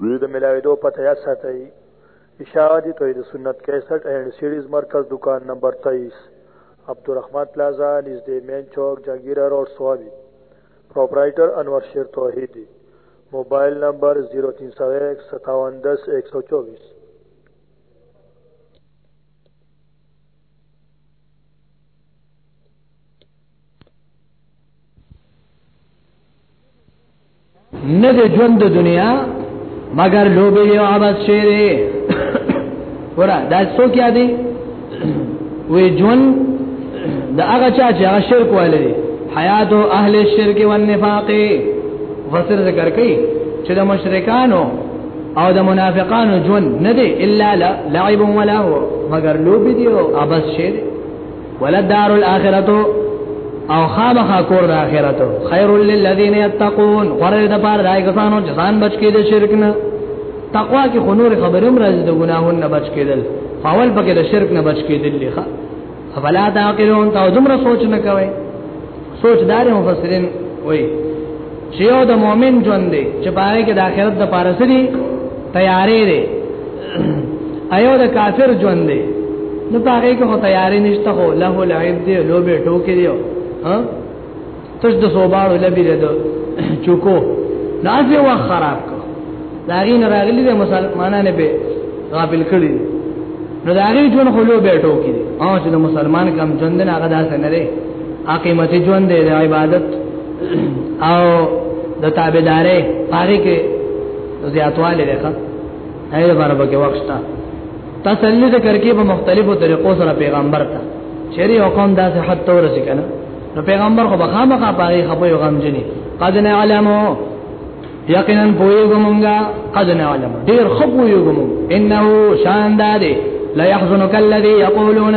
دوی د ملاویدو پته یا ساتي اشاعه دي توحید سنت 61 اینڈ سیریز مرکز دکان نمبر 23 عبدالرحمن پلازا نږدې مین چوک جنگیرا روډ سوابي پرپرایټر انور شیر توحیدی موبایل نمبر 03015710124 نه د ژوند د دنیا مگر لوبې دی او عبادت شي دی ورا دا څوک یادې وې ژوند د هغه چا چې هغه شرک والي حیات او اهل الشرک والنفاق وسر ذکر کوي چې د مشرکانو او د منافقانو ژوند نه دی الا لعب ولا هو مگر لوبې دی او عبادت شي دی ولدار الاخرته او خامخا کور د اخرت خیر للذین یتقون غره د پاره دای کسانو چې ځان بچ کې د شرک نه تقوا کې خنور خبرم راځي د ګناهونو نه بچ کېدل فاول پکې د شرک نه بچ کېدل لخوا افلا تعقلون تاسو دومره سوچ نه کوئ سوچ دار مفسرین وای چې یو د مؤمن ژوند دی چې پاره کې د آخرت د پاره سړي تیارې دی ایو د کافر ژوند دی نو پاره کې هو تیارې نشته هو له لعب دی لوبه ټوکې دی ها تش د صوبارو لبی دی چوکو نازه وا خراب کو داغین راغلی د مسلمانانه به غافل کړی نو داغی ژوند خلو به ټوکې دی او چې د مسلمان کم ژوند نه هغه داسې نه دی اقیمت ژوند دی د عبادت او د تابعدارې پاره کې زیاتواله ده هغه لپاره به وخت تسلی ذکر کې په مختلفو طریقو سره پیغمبر ته چیرې حکم داسې حد تور شي کنه نو پیغمبر خو بخامه کا پاره خپو یو غم جنې قد نعلمو یقینا پویګمږه قد نعلم ډیر خپو یو ګمږه انه شان دادې لا يحزنك الذي يقولون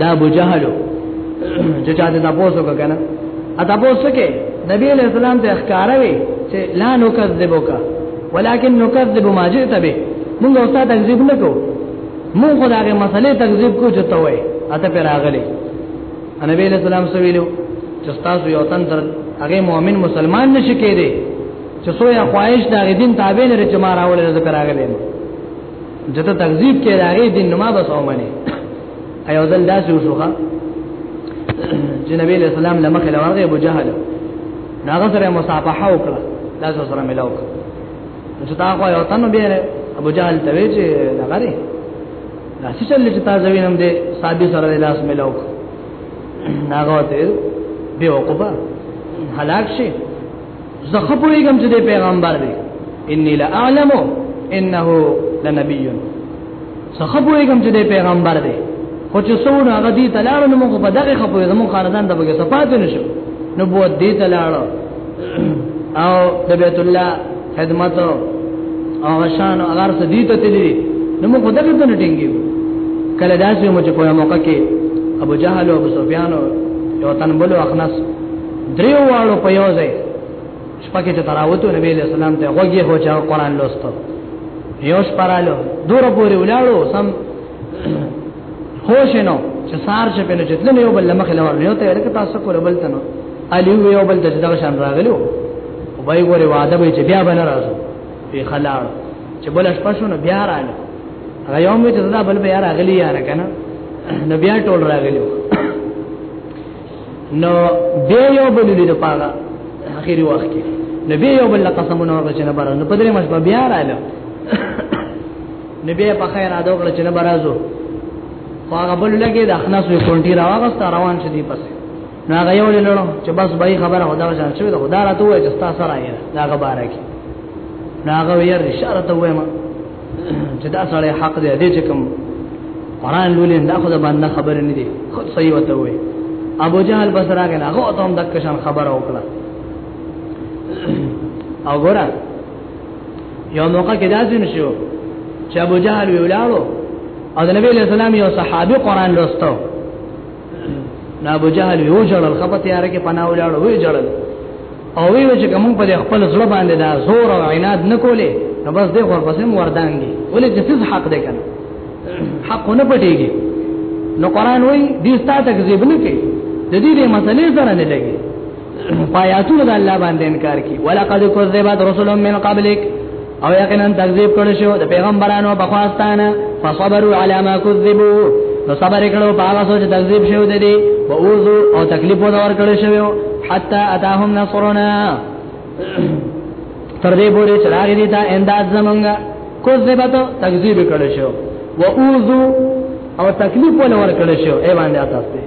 دا ابو جهل چې چا ته تاسو وکړه اته تاسو کې نبی علیہ السلام ته ښکارا وی چې لا نکذبک ولکن نکذب ما جئت به موږ استاد تکذیب نکو موږ خدای مسلې تکذیب کو چته وای اته پر راغلی نبی علیہ السلام سویلو چې تاسو یو تن تر هغه مؤمن مسلمان نشی کېده چې سویا خواهش دا دین تابع لري چې ما راولې ذکر راغلی جته تکذیب کې راغی دین نو ما بس او منی ایو ځل داسې وشوخه چې نبی له سلام لمخه لورغه ابو جهل ناغه سره مصافحه وکړه لاس سره ملاو چې تا خو یو تنو بیره ابو جهل ته وی چې لغری داسې چل چې تا زوین هم دې صاحب سره لاس ملاو ناغه ته به وقبا هلاک شي زه خپويږم چې د پیغمبر دی اني لا اعلم انه لنبي زه خپويږم چې د پیغمبر دی خو چې څونه هغه دي تلاړ نو موږ په دغه خپوي زموږ خاندان د بګه صفات نشو نبوت دي تلاړ او د بیت الله خدمت او غشان او غرس دي ته تللی نو موږ دغه ته نټینګي کله داسې مو چې په موقع کې ابو جهل او ابو سفیان او تنبل او اخنس دریو واړو په یو ځای شپه کې چې تراوتو نبی له سلام ته غوږی هو چې قرآن لوستو یو شپرالو دور پورې ولاړو سم هوش نو چې سار چې په لجتل نه یو بل مخ لور یو ته ورکه تاسو کول بل تنو علی یو بل ته دغه شان راغلو وای ګوره وعده به چې بیا بل راځو په خلار چې بل شپه شنو بیا رااله هغه یو مې ته دا بل بیا راغلی یار کنه نو بیا ټول راغلو نو به یو بل دې پاغه اخیری وخت کې نو به یو بل قسمونه ورته چې نه بار نو پدری مش په بیا رااله نو به په خیر اده وکړه چې نه برازو هغه بل لګي د اخناس یو کونټی راوغست روان شدی پس نو هغه یو لړو چې بس بای خبره خدا وځان شوی دا خدا راته وای چې تاسو راځي دا غبره کې نو هغه ویل اشاره ته وایم چې دا سړی حق دی دې چې کوم قران لولې دا خو باندې خبر نه دی خود صحیح وته وي ابو جهل بس راغله هغه ته هم دک شان خبر او کړه او ګوره یو موقع کې داسې نشو چې ابو جهل ویلاړو او د نبی له سلام یو صحابي قران لوستو نا ابو جهل یو جړل خپه تیار کې پناه ولاړ وی جړل او وی چې کوم په خپل ځړ باندې دا زور او عناد نه کولې نو بس دې خور پسې وردانګي ولې چې څه حق دې کنه حق نه پټيږي نو قران وی دې ستا تکذیب نه کوي د دې دې مسلې سره نه لګي پایاتونه د الله باندې انکار کی ولقد كذبت رسل من قبلك او یقینا تکذیب کړی شو د پیغمبرانو په خواستانه فصبروا على ما كذبوا نو صبر کړو په هغه سوچ تکذیب شو د دې او اوزو او تکلیف ور کړی شو حتا اتاهم نصرنا تر دې پورې چې راغی دي تا انداز زمونږه کذبت تکذیب کړی شو او اوزو او تکلیف ور کړی شو ای باندې تاسو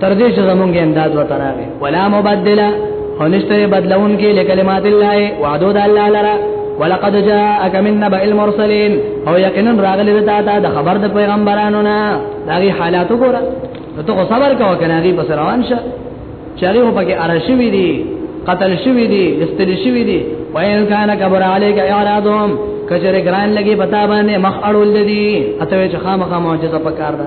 تر دې چې زمونږ امداد وته راغی ولا مبدل او نشته بدلون کې لکلمات الله وعدو د الله لرا ولقد جاءك من نبأ المرسلين او یقینا راغلی د تا د خبر د پیغمبرانو نه دغه حالات وګوره ته خو صبر کوه کنه دې بس روان شه چاري په کې ارشوي دي قتل شوی دي استل شوی دي وان کان کبر عليك اعراضهم کچره ګران لګي پتا باندې مخ اړول دي اته چې خامخا معجزه پکار ده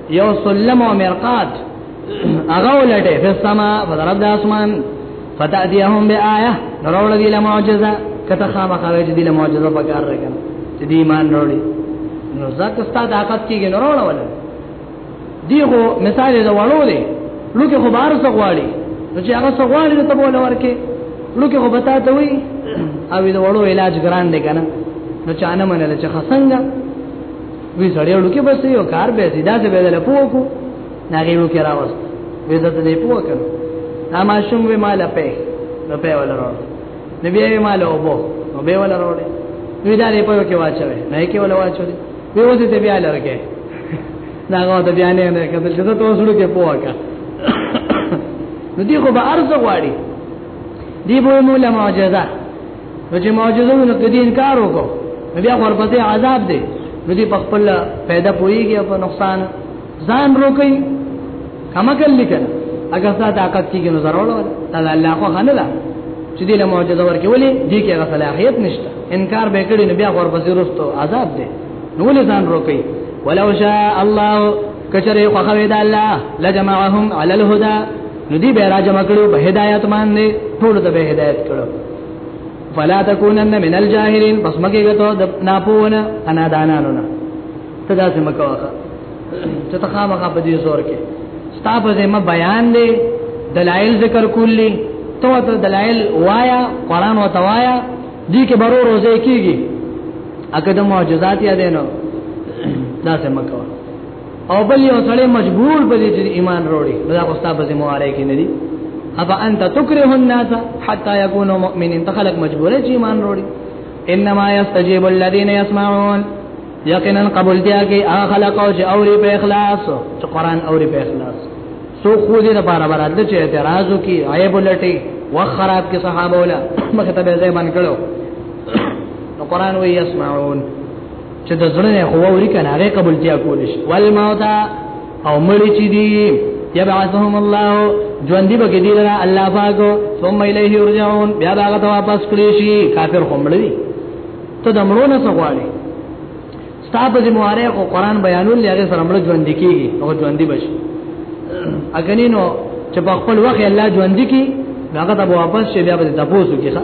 یو سلم او مرقات هغه ولټه په سما په طرف د اسمان فتاتيهم بیااه نورول دی له معجزه کته خامخوي دی له معجزه په کار راکنه چې دی ایمان وروړي نو ځکه ستاسو طاقت کېږي نورول ولا دیغه مثال د وړو دی لکه خو بار څه غواړي نو چې هغه څه غواړي ته بوله ورکه لکه خو بتا ته وي او د وړو علاج ګران دی کنه نو چانه منل چې خسنګ وی سړی ورو کې بس یو کار به سیدا څه به دل پوه کو ناګې ورو کې راوست وی زته دې پوه کړ دا ما شوم وی مال په نو په ولا ورو نو بیا وی مال او بو نو به ولا ورو وی دا دې په کې واچوي نه کې ولا واچوي وی وځي ته بیا لرګه دا غو ته بیا نه نه کتل چې ته اوسړو کې پوه کا نو دی خو به ارزه غواړي دی به مولا معجزه نو چې معجزه نو کدي انکار وکړو بیا ورپسې عذاب دی نو دې په خپل پیدا پويږي په نقصان ځان روکي کما کل لیکل اگر ستا طاقت کیږي نو ضرور ولا تعالی الله خو غنه ده چې دې له معجزه ورکې ولې دې کې غو صلاحيت نشته انکار به کړي نو بیا ورپسې رستو عذاب دی نو ولې ځان روکي ولو شاء الله کچره خو خو دا الله لجمعهم على الهدى ندی به راجم کړو به هدایت باندې ټول ته به هدایت کړو فلا تکونن من الجاهلین پس مګه غته د ناپوونه انا دانانو نه ته داسې مکوخه چې ته خامخا په دې زور کې ستا په ذمہ بیان دی دلایل ذکر کولی تو ته دلایل وایا قران او توایا دې کې برو روزه کیږي اګه د معجزات یادینو داسې مکوخه او بل یو سړی مجبور بلی چې ایمان وروړي دا خو ستاسو ذمہ واره کې نه دي ابا انت تکره الناس حتا یکونو مؤمنین ته خلک مجبور چې ایمان وروړي انما یستجیب الذین یسمعون یقینا قبول دیا کې هغه خلک او چې اوري په اخلاص چې قران اوري په اخلاص سو خو دې لپاره برابر چې اعتراض وکي عیب ولټي وخراب کې صحابه ولا مخه ته به ځای باندې کړو نو قران وی یسمعون چې د زړه نه هو وري کنه هغه قبولتیا کول شي والموت او مړ چې دي یبعثهم الله ژوند به کې دي لره الله پاک ثم الیه یرجعون بیا هغه ته واپس کړی شي کافر هم مړ دي ته د مړو نه څه غواړي ستاب دې مواره او قران بیانول لږه سره مړ ژوند کیږي او ژوند بشي اګنینو چې په خپل وخت الله ژوند کی هغه ته واپس شي بیا به تاسو کې ښه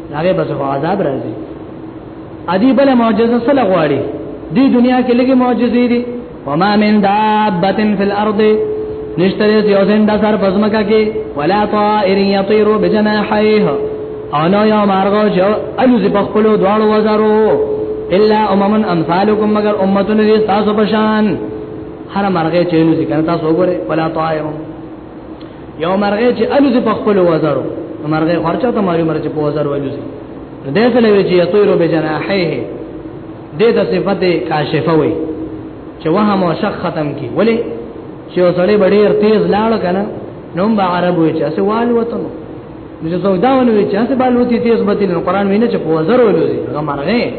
هغه بس په عذاب راځي ادي بل معجزه سره غواړي دی دنیا کې لګي معجزې دي وما من دابه فی الارض نشتره یو زنده سر پزمکه کې ولا طائر یطیر بجناحیه او نو یو مارغو چې الوزي په خپل دواړو وزرو الا امم امثالکم مگر امتون دي تاسو پشان هر مرغه چې نو ذکر تاسو وګوره ولا طائر یو مرغه چې الوزي په خپل وزرو مرغه خرچا ته مالو مرچ په وزرو الوزي دې کله وی چې یطیرو بجناحیه دې د صفت کاشفه وي چې وه مو شخ ختم کی ولی چې وسړې ډېر تیز لاړ کنه نوم به عرب وي چې اسه وال وطن نو چې څوک دا ونه وي چې اسه بال وتی تیز بدل نو قران ویني چې په وزرو الوزي هغه مرغه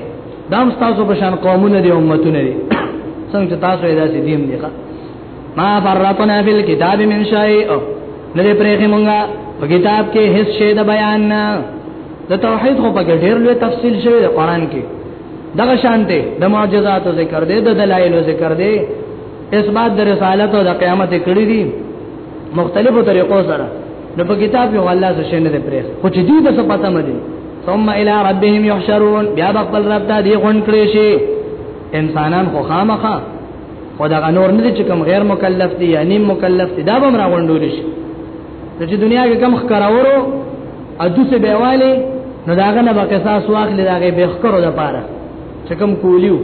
دام تاسو په شان قومونه دي امتونه دي څنګه تاسو یې داسې دیم دي ښا ما فرطنا فی الكتاب من شیء نه دې پرېخې مونږه په کتاب کې هیڅ شی د بیان نه د توحید خو په ډېر لوی تفصیل شوی د قران کې دغه شانته د معجزات ذکر دې د دلایل ذکر دې اثبات د رسالت او د قیامت کړی دي مختلفو طریقو سره نو په کتاب کې الله څه شنه دې پرېخ خو چې دې د څه پته مده ثم الى ربهم يحشرون بیا خپل رب ته دی غون کړی شي انسانان خو خامخه خو دا نور نه چې کوم غیر مکلف دي یا نیم مکلف دي دا به مرا غونډول شي چې دنیا کې کم خکراورو ادوسه بیواله نو داغه نه به قصاص واخلي داغه به خکرو د پاره چې کوم کولیو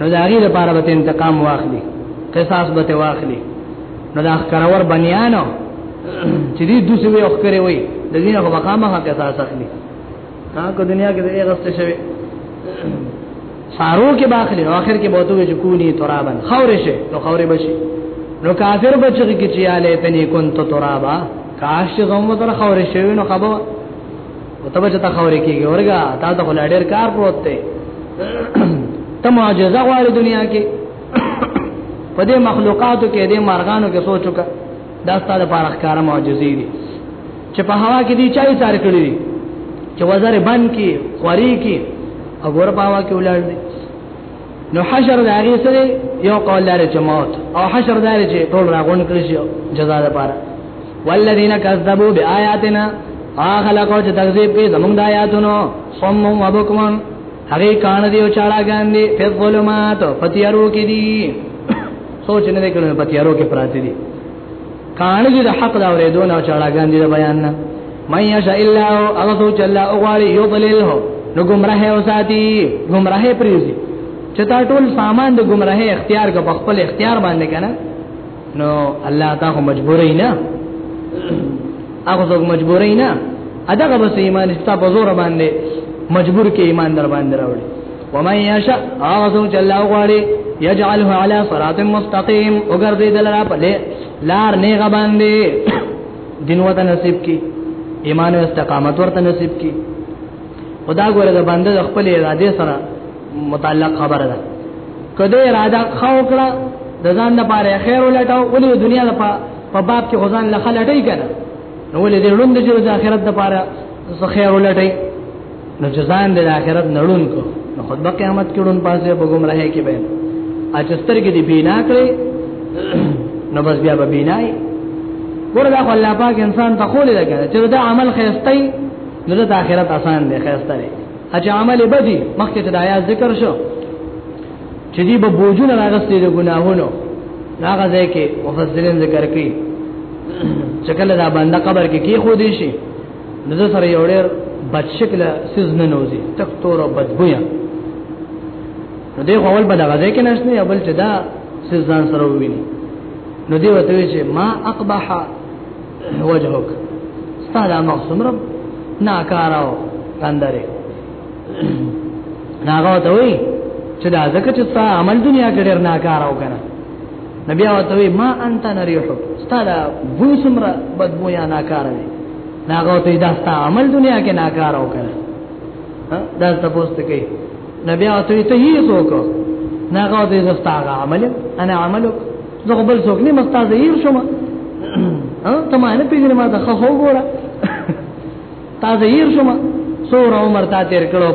نو داغه د پاره به انتقام واخلي قصاص به واخلي نو دا خکراور بنیانو چې دې دوسه وي خکره وي د دې نه به قامه قصاص اخلي ها کو دنیا کې دې غسته شوی سارو کې باخلي اخر کې بوته چې کونی ترابن خورې شي نو خورې بشي نو کافر بچی کې چې یاله تني كنت ترابا کاش چې زموږ تر خورې شي نو خبر او ته بچتا خورې کېږي ورګه تا ته خل ډېر کار پروت دی ته معجزه غواړي دنیا کې په دې مخلوقاتو کې دې مارغانو کې سوچوکا دا ستاسو لپاره ښکارا معجزې دي چې په هوا کې دي چا یې سار کړی دي چې وزر باندې کې خوري کې او ګور په هوا کې ولر دي نو حشر د هغه سره یو قول لري چې موت او حشر د هغه چې ټول راغون کړی شي جزا لپاره والذین کذبوا بیااتنا اخلقوا چې تکذیب کوي زمونږ د آیاتونو صم و بکمن هغه کان دی او چاړه ګاندې په ظلمات پتیارو کې دي سوچ نه وکړو پتیارو کې پراته دي کان دی د حق دا ورېدو نه چاړه ګاندې د بیان نه مې یشا الا هغه سوچ الله او غالي یو بلل هو نو گمراه او ساتي گمراه پریزي چې تا ټول سامان د گمراه اختیار کا په خپل اختیار باندې کنه نو الله تا خو مجبورې نه هغه څوک مجبورې نه اداګه بس ایمان استا په زور باندې مجبور کې ایمان در باندې راوړي ومن یشاء هغه څوک چې الله غواړي یجعله علی صراط مستقیم وګرځي دلرا په لار نه غ باندې دین وته نصیب کی ایمان او استقامت ورته نصیب کی خدا ګوره د بنده خپل اراده سره متعلق خبره ده کده اراده خو کړه د ځان لپاره خیر ولټاو ولې د دنیا لپاره په باب کې غزان لخه لټی کړه نو ولې د لوند چې د آخرت لپاره څه خیر ولټی نو جزان د آخرت نړون کو نو خود به قیامت کې ډون پاسه په گمراهۍ کې به اچستر کې دی بینا کړې نو بس بیا به بینای ګور دا الله پاک انسان ته خولې ده چې دا عمل خیرستای نو د آخرت آسان دی خیرستای اچ عمل بدی مخکې ته د آیات ذکر شو چې دی به بوجونه راغستې د ګناهونو هغه ځای کې مفسرین ذکر کوي چې کله دا باندې قبر کې کې خو دی شي نو سره یو ډېر بد شکل سیز نه نوځي تک تور او بدبویا نو دی اول به دا غځای کې نشته یا بل چې دا سیز ځان سره وویني نو دی وته چې ما اقبح وجهک ستا دا مخ سمره ناکاراو تندره ناغه ته وی چې دا ځکه چې ستا عمل دنیا کې ډېر ناکاراو کنه نبی او ته وی ما انت نریحو ستا دا بو سمره بدبو یا ناکاره دی ناغه ته دا ستا عمل دنیا کې ناکاراو کنه دا تاسو ته کوي نبی او ته ته یې څوک ناغه ته زستا عمل انا عملک زه خو بل څوک نه مستا زهیر شوم ها ته ما نه پیژنې ما ته خو وګوره تا زهیر شوم سور عمر تا تیر کړو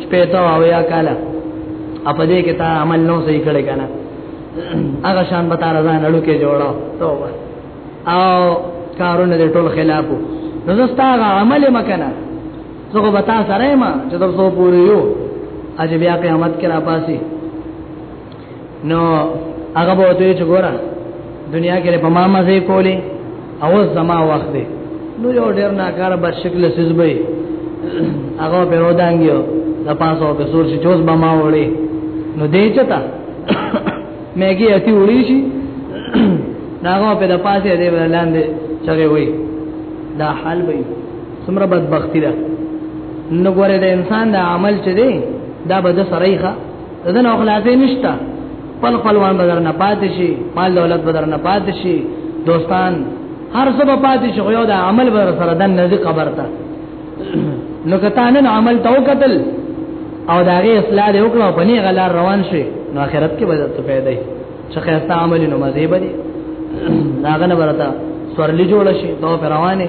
شپېته او یا کاله اپ دې کې تا عمل نو صحیح کړی کنه هغه شان به تار ځان اړو کې جوړو توبه او کارونه دې ټول خلافو نو زستا عمل مکنه زه به تا سره ما چې تر څو پوری یو اجه بیا قیامت کې را پاسي نو هغه به دوی چې ګوره دنیا کې په ما مزه کولې او زما وخت دی نو یو ډیر ناکاره بد شکل سزبې هغه په ودانګیو د پاسو په سور شي چوز به ما وړي نو دې چتا مېګي اتی وړي شي ناغه په د پاسه دې ولاندې چغه وي دا حال به سمره بدبختی ده نو ګوره د انسان د عمل چې دی دا به د سرایخه ددن او خلاصې نشتا پل خپلوان بدر نه پاتې شي مال دولت بدر نه پاتې شي دوستان هر څه به پاتې شي یو د عمل بر سره دن نه قبر ته نو کتانن عمل تو قتل او دا غي اصلاح دی وکړو په نه غلار روان شي نو آخرت کې به څه پیدا شي چې خیرته عمل نو مزه به دي داغه نه برتا سورلی جوړ شي تو روانه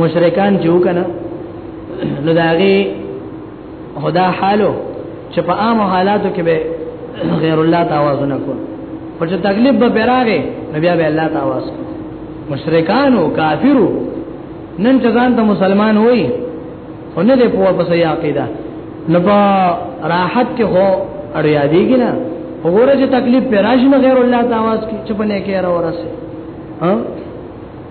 مشرکان جو کنه نو داغي خدا حالو چې په عام حالاتو کې به غیر الله تعاوذ نه کو پر چې تکلیف به براغه نبی به الله تعاوذ کو مشرکان او کافرو نن چې ځان ته مسلمان وای او نه دې په پسې عقیده نو په راحت کې هو اړ یادېږي نه وګوره چې تکلیف پر راځي غیر الله تعاوذ کی چې په نه کې راورسه ها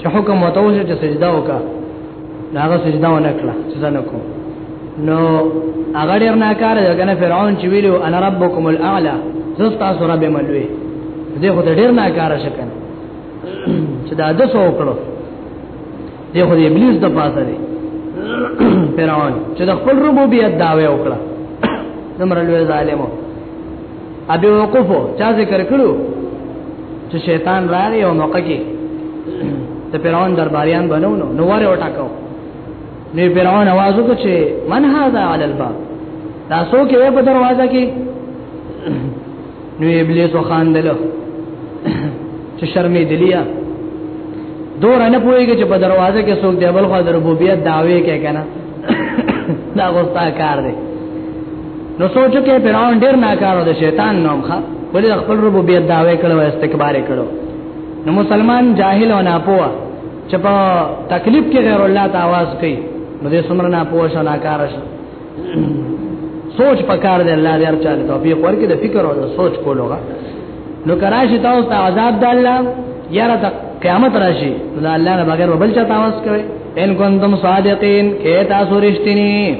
چې حکم وته وشو چې سجده وکا هغه سجده ونه کړه چې څنګه کو نو هغه ډیر ناکار دی کنه فرعون چې ویلو انا ربکم الاعلى زستا سره به ملوي دې خو ډیر ناکار شکن چې دا د سو کړو دې خو ابلیس د پاسه دی فرعون چې د خپل ربوبیت داوی وکړه زمره لوی ظالمو ابي وقوف چا ذکر کړو چې شیطان راغی او موقع کې ته پیران درباریان بنو نو نو وره وټاکو نو پیران आवाज وکړ چې من هاذا علی الباب تاسو کې په دروازه کې نو ابلیس وخاندل چې شرمې دلیا دور نه پويږي چې په دروازه کې څوک دی بل خو د ربوبیت دعوی کوي کنه دا غوستا کار دی نو سوچو کې فرعون ډیر ناکارو د شیطان نوم ښه ولې خپل ربوبیت داوی کړو استکبار کړو نو مسلمان جاهل او ناپوه چې په تکلیف کې غیر الله ته आवाज کوي نو دې سمره ناپوه شو ناکار شو سوچ پکار دی الله دې ارچاله توفیق ورکړي د فکر او د سوچ کولو نو کراشي تاسو ته عذاب د الله یاره ته قیامت راشي نو الله نه بغیر بل چا تاسو کوي ان کنتم صادقین کې تاسو رښتینی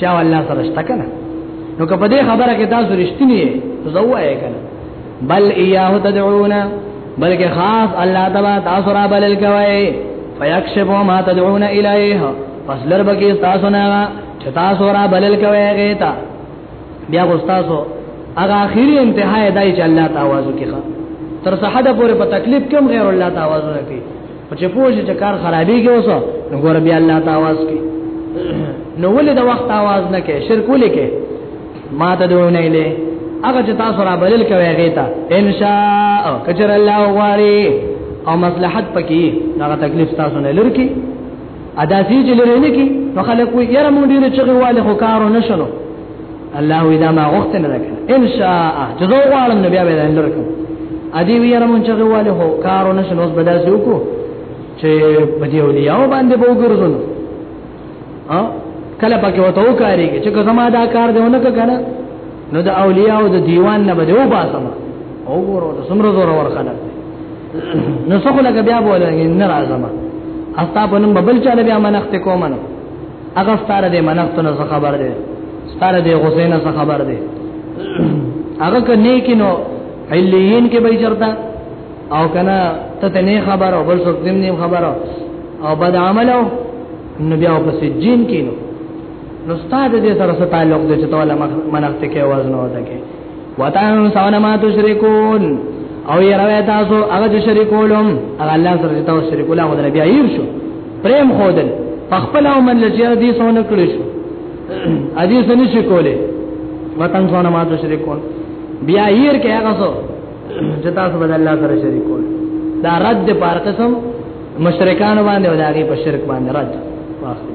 چا الله سره شته کنه نو که په دې خبره کې تاسو رښتینی نو زوایې کنه بل ایاه تدعون بلکې خاص الله تبا تاسو را بلل کوي فیکشف ما تدعون الیه پس لربکی تاسو نه چې تاسو را بلل کوي غیتا بیا غوستاسو هغه اخیری انتها دای چې الله تعاوذ کیخه تر صحده پورې په تکلیف کم غیر الله تعاوذ نه کی او چې پوه چې کار خرابېږي اوس نو ګور بیا الله تعاوذ کی نو ولې د وخت आवाज نه کې شرک ولې کې ما ته دوی نه لې هغه چې تاسو را بلل کوي غیتا ان شاء کچر الله واري او مصلحت پکې هغه تکلیف تاسو نه لرکی ادا سي چې لري نه کی نو خلک وي یره مونږ ډیر چغي والي خو کارو نشلو الله وی دا ما غوښته نه کړ ان شاء چې زه غواړم نو بیا به دا لرکم ادي وی یره مونږ چغي والي خو کارو نشلو بس بداسي وکړو چې په دې اولیاو باندې به وګرځول ها کله پکې وته وکاريږي چې زما دا کار دی ونه کنه نو د اولیاء او د دیوان نه بده و باسم او ګورو د سمره زور ور خلک نو څه خلک بیا بوله نه راځم استا په نوم بل چاله بیا منخت کوم نه هغه ستاره دې منخت نه څه خبر دې ستاره دې حسین څه خبر دې هغه ک نه کینو علیین کې به چرتا او کنه ته نه خبر او بل څوک دې نه خبر او بد عملو نبي او پس جین کینو نو ستاسو دې سره څه تعلق دی چې ته ولا منافق کې आवाज نه وته کې وتان سونه ما تشركون او یې راوي تاسو هغه چې شریکولم هغه الله سره چې تاسو شریکول هغه د بیا یې شو پریم خودل خپل او من لچې دې سونه کړی شو ادي سني شکولې وتان سونه ما تشركون بیا یې کې هغه سو چې تاسو بد الله سره شریکول دا رد پر قسم مشرکان باندې او داغي په شرک باندې رد واخلي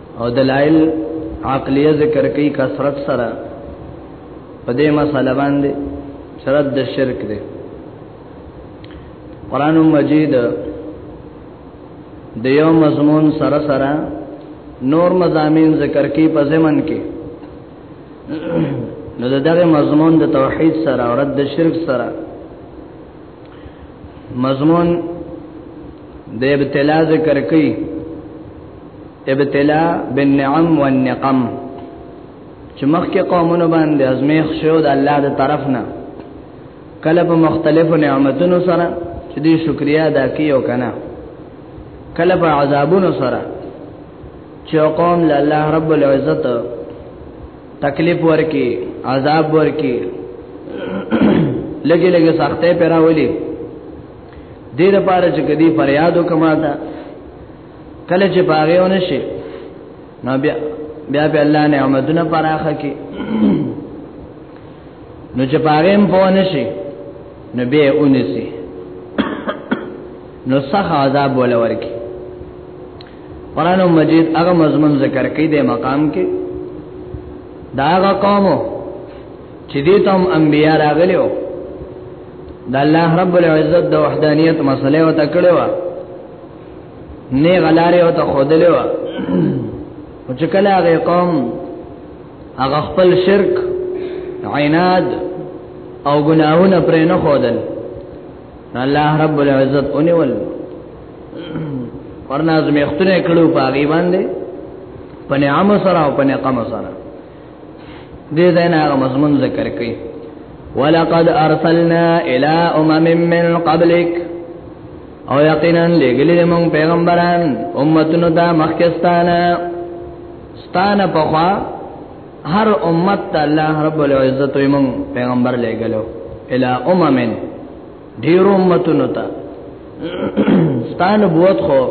او دلائل عقلیه ذکر کوي کثرت سره په دې مسله باندې شرط د شرک دی قران مجید د یو مضمون سره سره نور مضامین ذکر کوي په زمن کې نو دغه مضمون د توحید سره او رد شرک سره مضمون د ابتلا ذکر کوي ابتلا بالنعم والنقم چې مخکې قومونو باندې ازمیخ شو د الله د طرف نه کله په مختلفو نعمتونو سره چې دې شکریا ادا کیو کنه کله په عذابونو سره چې قوم له الله رب العزت تکلیف ورکی عذاب ورکی لګي لګي سختې پیراولي دې لپاره چې کدي فریادو کما تا کله چې باغې ونه شي نو بیا بیا به الله نعمتونه پراخه کی نو چې باغې هم پونه شي نو به اونسي نو سخت عذاب ولا ورکی قران مجید هغه مضمون ذکر کړي د مقام کې دا هغه قوم چې دې تم انبیا راغلیو د الله رب العزت د وحدانیت مسله او تکړه وا نه غلاره او ته خودلې وا او چې کله هغه قوم هغه خپل شرک عناد او ګناهونه پرې نه خودل الله رب العزت اونول ورنه زمختونه کړو په غي باندې په نعم سره او په نقم سره دې زنه هغه مضمون ذکر کړي ولقد ارسلنا الى امم من قبلك او یقینا لګلې موږ پیغمبران امتونو ته مخکستانه ستانه په خوا هر امت ته الله رب العزت موږ پیغمبر لګلو الى امم ډیر امتونو ته ستان بوت خو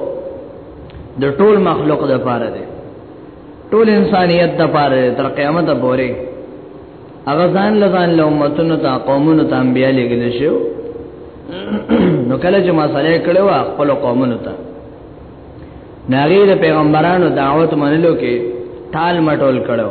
د ټول مخلوق د پاره دی ټول انسانیت د پاره تر قیامت پورې هغه ځان لزان له امتونو ته قومونو ته انبیا لګل شو نو کله چې ما سره کړو خپل قومونو ته ناری د پیغمبرانو دعوت منلو کې ټال مټول کړو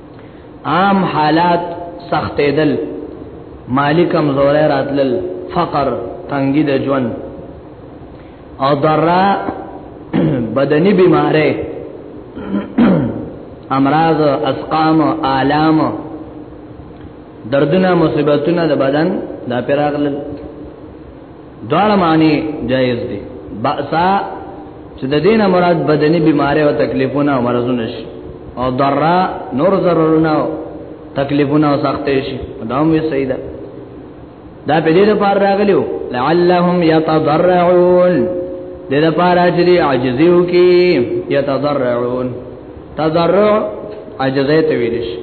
عام حالات سختېدل مالی کمزورې راتلل فقر تنګي د ژوند او ضرا بدني بيمارې امراض اسقام آلام دردونه مصیبتونه د بدن دا پیراغلل دواړه معنی جایز دي باسا چې د دینه مراد بدني بیماری او تکلیفونه او مرزونه شي او ضرر نور ضررونه او تکلیفونه او سختې شي دا هم یې صحیح ده دا په دې لپاره راغلیو لعلهم یتضرعون د لپاره چې دی عاجزیو کې یتضرعون تضرع عاجزه ته ویل شي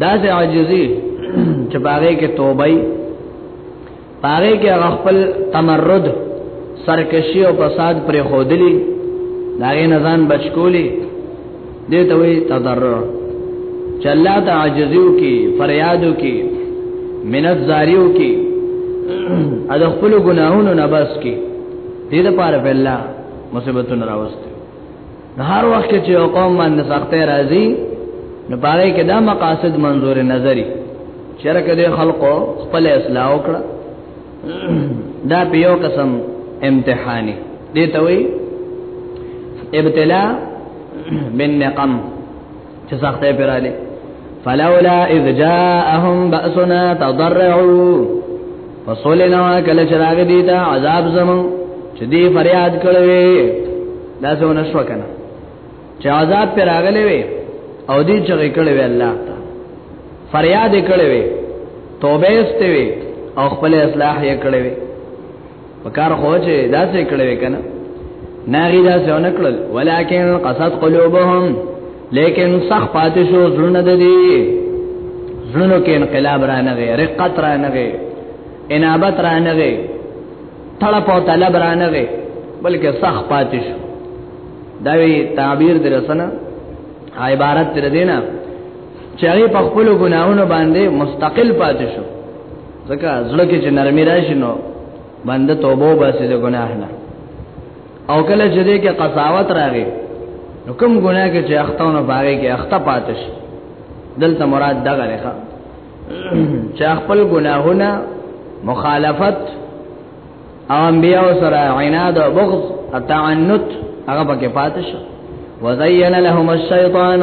دا چې عاجزي چې باغې کې توبه پاره کې هغه خپل تمرد سرکشي او فساد پر خودلی دا غي نزان بچکولی دې ته وي تضرر چې الله ته عاجزیو کې فریادو کې منت زاریو کې اده خپل ګناهونو نه بس کې دې لپاره په الله مصیبتونه راوست هر وخت چې یو قوم باندې سختي راځي نو پاره کې دا مقاصد منظور نظری چرکه د خلقو خپل اصلاح وکړه دا په یو قسم امتحاني دي ته وي ابتلا من نقم چې سختې پراله فلولا اذ جاءهم بأسنا تضرعوا فصلنا کله چراغ دیتا عذاب زمون چې دی فریاد کړوي دا څونه شو کنه چې عذاب پر راغلې وي او دې چې کړوي الله تا فریاد کړوي توبه استوي او خپل اصلاح یې کړوي وکړ خو چې دا څه کړې وکنه ناغي دا څه نه کړل ولکن قصد قلوبهم لیکن صح پاتې شو زړه د دې زړه کې انقلاب را نه غي رقت را نه غي انابت را نه غي طلب او طلب را نه غي بلکې صح پاتې شو دا وی تعبیر درسنه عبارت تر دینه چې هغه په خپل ګناهونو باندې مستقل پاتې شو ځکه زړه کې چې نرمي راشي نو بنده توبه وباسي د ګناه نه او کله چې دې کې قساوت راغی نو کوم ګناه کې چې اختونه باغې کې اخته پاتش دلته مراد دغه لري چې خپل ګناهونه مخالفت او انبیاء سره عناد او بغض او تعنت هغه پکې پاتې شو وزین لهم الشیطان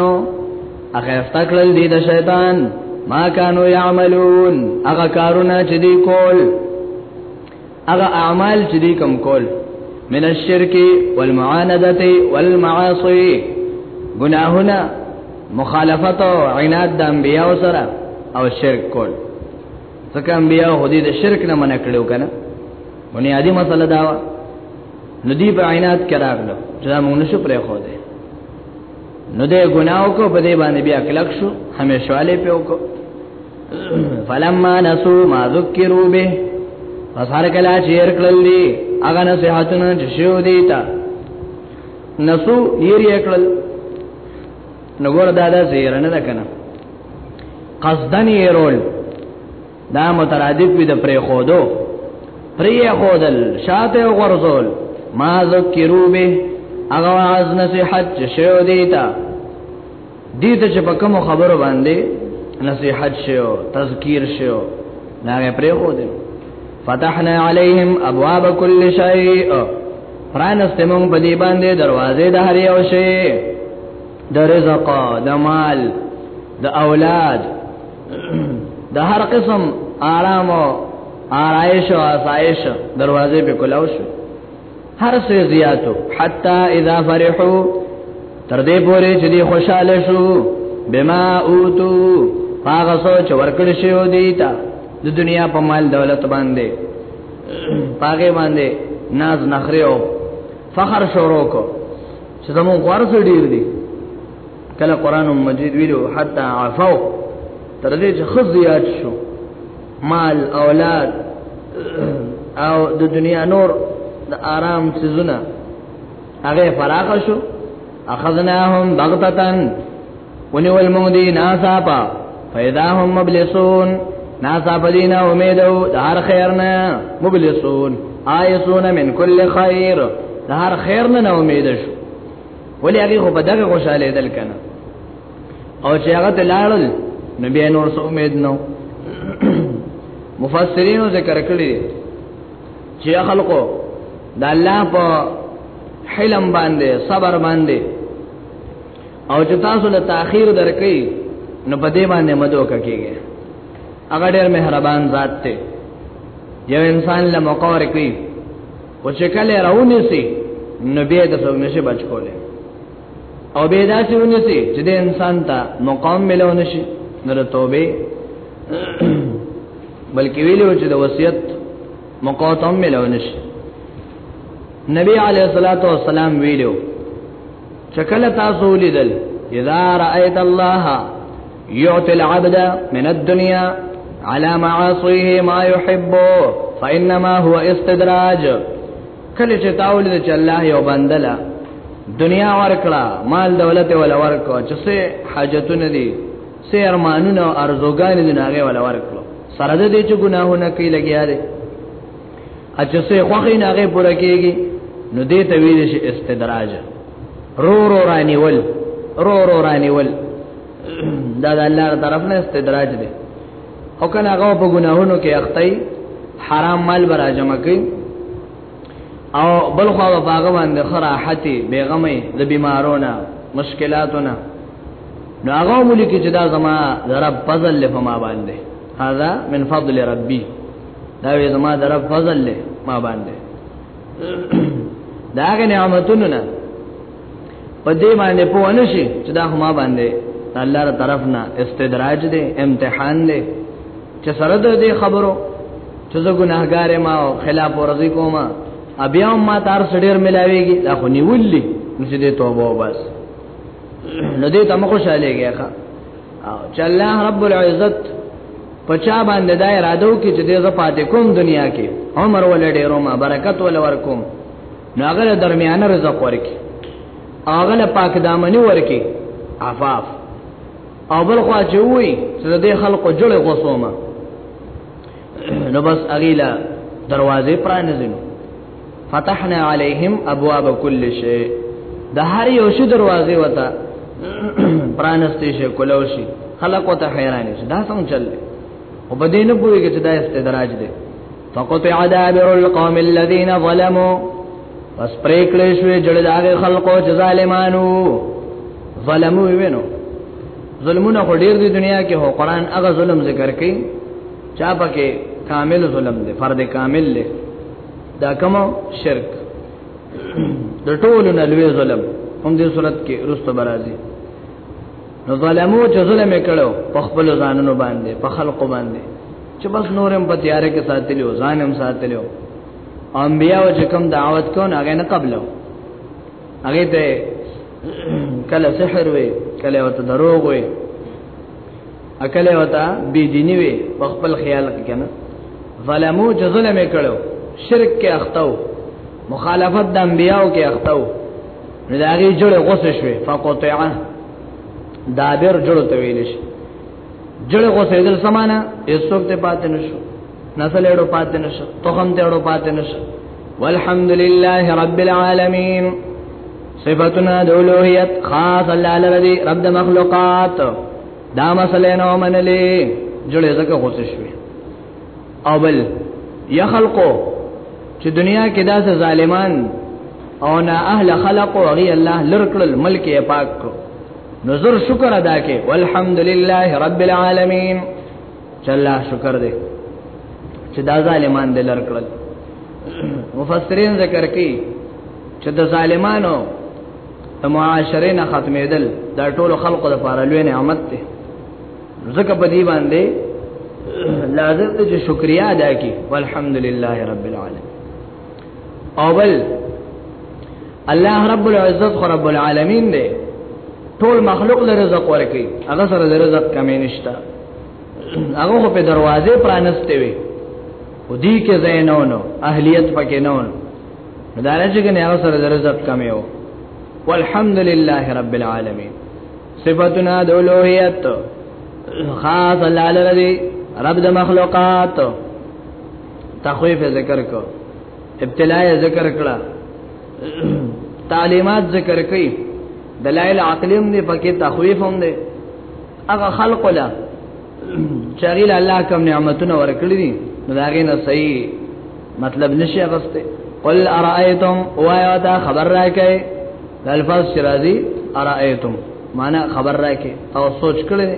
اخه افتکل دي د شیطان ما كانوا يعملون هغه کارونه چې دی کول هغه اعمال چې دی کوم کول من الشرك والمعاندة والمعاصي گناهونه مخالفت او عناد د انبیاء سره او شرک کول ځکه انبیا هو دې د شرک نه منع کړو کنه بنیادی مسله دا و نو دی په عینات کې راغلو چې دا موږ نشو پرې خو دې نو دې ګناو کو په دې باندې بیا کلک شو همیشه والے په وکړو فلما نسو ما ذکروا به پس هر کله چې هر کړل دي هغه نصيحتونه چې شو دي تا نسو یې یې کړل نو وردا دا زیرنه ده کنه قصدن يرول دا مترادف وي د پرې خودو پرې خودل شاته غرزول ما ذکرو به هغه واز نصيحت چې شو دیتا دې ته چې په کوم خبرو باندې نصيحت شو تذکیر شو دا پرې خودل فتحنا عليهم ابواب كل شيء پرانستمون په دې باندې دروازې د هر یو شی د رزق د مال د اولاد د هر قسم آرام او آرایش او آسایش دروازې په کولاو شو هر څه زیاتو حتا اذا فرحو تر دې پورې چې دی خوشاله شو بما اوتو هغه سوچ ورکړ شو دی تا د دنیا په مال دولت باندې پاګې باندې ناز نخره او فخر شروع کو چې زمو غوار سره ډیر دي کله قران مجید ویلو حتا عفو تر دې چې خزيات شو مال اولاد او د دنیا نور د آرام سيزونه هغه فراغ شو اخذناهم بغتتن ونیول موږ دی ناصابا فیدا هم مبلسون ناصابا دینا امیدو د هر خیر نه مبلسون آیسون من کل خیر د هر خیر نه امید شو ولی هغه خو بدغه خوشاله دل کنه او چې هغه تلالل نو بیا نور څه امید نو مفسرینو ذکر کړی چې خلکو د الله په حلم باندې صبر باندې او چې تاسو له تاخير درکې نو په دې باندې مدو کوي هغه ډېر مهربان ذات دی یو انسان له موقع ورکړي او چې کله راونی سي نو به د څو نشي بچ کوله او به دا چې ونی سي چې د انسان ته مقام ملو نشي نو توبه بلکې ویلو چې د وصیت موقع ته ملو نشي نبی علیہ الصلوۃ والسلام ویلو چکل تاسو لیدل اذا رايت الله يعطي العبد من الدنيا على معاصيه ما يحب فانما هو استدراج کله چې تاول دې چې الله یو بندلا دنیا ورکړه مال دولت ولا ورکو چې سه حاجتونه دي سه ارمانونه او ارزوګان دي ناغه ولا ورکړو سره دې چې ګناهونه کوي لګیا دي اچسه خوخه نه هغه پوره کیږي نو دې ته ویل شي استدراج رو رو رانیول رو رو رانیول دا د الله طرف نه استدراج دی او کله هغه په ګناهونو کې اخته حرام مال برا جمع کوي او بل خو هغه باغ باندې خراحت بیغمه د بیمارونو مشکلاتونو نو هغه ملي کې چې دا زما رب فضل له ما باندې هذا من فضل ربي دا وې زما در فضل له ما باندې دا غنه نعمتونه نه په دې باندې په ونشي چې دا ما باندې الله تر طرف نه استدراج دی امتحان دی چې سره دې خبرو چې زه ګناهګار ما او خلاف ورزي کوم بیا ما تار سړیر ملاويږي دا خو نیولې نو چې دې توبه وباس نو دې تم خوشاله کېږي چې الله رب العزت پچا باندې دا اراده وکړي چې دې زپاتې کوم دنیا کې عمر ولې ډېرو ما برکت ولې ورکوم ناغله درمیانه رزق ورکي اغله پاک دامنی ورکي عفاف او بل خوا چې وي چې دې خلکو جوړ غوسومه نو بس اغیلا دروازې پرانځینو فتحنا علیهم ابواب کل شی د هر یو شی دروازه وتا پرانستی شي کولو شي خلق وته حیران شي دا څنګه چل او بدې نه پوهیږي چې دا استدراج دی فقطع دابر القوم الذين ظلموا پس پریکړې شوې جړې داغه خلقو چې ظالمانو ظلمو وینو ظلمونه خو ډیر دی دنیا کې هو قران هغه ظلم ذکر کوي چا پکې کامل ظلم دی فرد کامل دی دا کوم شرک د ټولو نه لوی ظلم هم دې صورت کې رستو برازي نو ظلمو چې ظلم کړو په خپل ځانونو باندې په خلقو باندې چې بس نورم په تیارې کې ساتلی او ځانم ساتلی او انبیاء چې کوم دعوت کون هغه نه قبلو هغه ته کله سحر وي کله وت دروغ وي اکل وتا بی دینی وی په خپل خیال کې کنه ظلمو چې ظلم کړو شرک کې اختاو مخالفت د انبیاو کې اختاو نو دا غي جوړه غوسه شوه فقطعه دابر جوړ ته ویل شي جوړ غوسه دل سمانه یسوک ته پاتې نشو نسل اړو پاتې نشو تخم ته اړو پاتې نشو والحمد لله رب العالمین صفاتنا د اولوهیت خاص الله لري رب د مخلوقات دا مسله نو منلې جوړې زکه غوسه شوې او بل یا خلقو چې دنیا کې داسې ظالمان او نه اهل خلق او غي الله لرکل ملک یې پاک کړو نظر شکر ادا کې والحمدلله رب العالمین چې الله شکر دې چې دا ظالمان دې لر کړل مفسرین ذکر کوي چې د ظالمانو د معاشره نه ختمېدل دا ټول خلقو د پاره لوی نعمت دی ځکه په دې باندې لازم دې چې شکریا ادا کړي والحمدلله رب العالمین اول الله رب العزت خو رب العالمین دی ټول مخلوق له رزق ورکي هغه سره د رزق کمی نشته هغه په دروازه پرانسته وي او دې کې زینونو اهلیت پکې نه ونه دا نه چې کنه هغه سره د رزق کمی وو والحمدلله رب العالمین صفاتنا د اولوہیت خاص الله لري رب د مخلوقات تخویف ذکر کو ابتلاء ذکر کړه تعلیمات ذکر کړي دلائل عقلیم دی پکې تخویف هم دی هغه خلق له چغیل الله کوم نعمتونه ورکړي دي نو دا غینه صحیح مطلب نشي غسته قل ارایتم وایا تا خبر راکې الفاظ شرازی ارایتم معنا خبر راکې او سوچ کړي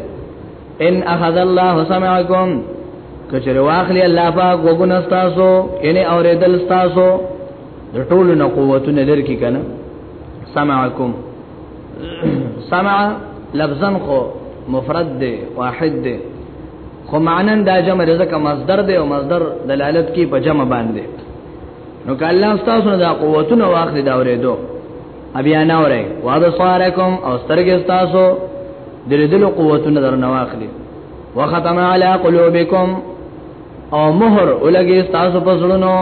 ان اخذ الله سمعكم کچر واخلی الله پاک وګون استاسو ان اوریدل استاسو د ټولو نه قوتونه لرکی کنه سمعکم سمع لفظا خو مفرد دی واحد دی خو معنا دا جمع رزق مصدر دی او مصدر دلالت کی په جمع باندې نو کله استاسو دا قوتونه واخلی دا اوریدو ابیا نه وره وابصارکم او سترګې تاسو د لیدلو قوتونه درنه واخلي وختم علی قلوبکم او مہر ولګي تاسو په زړونو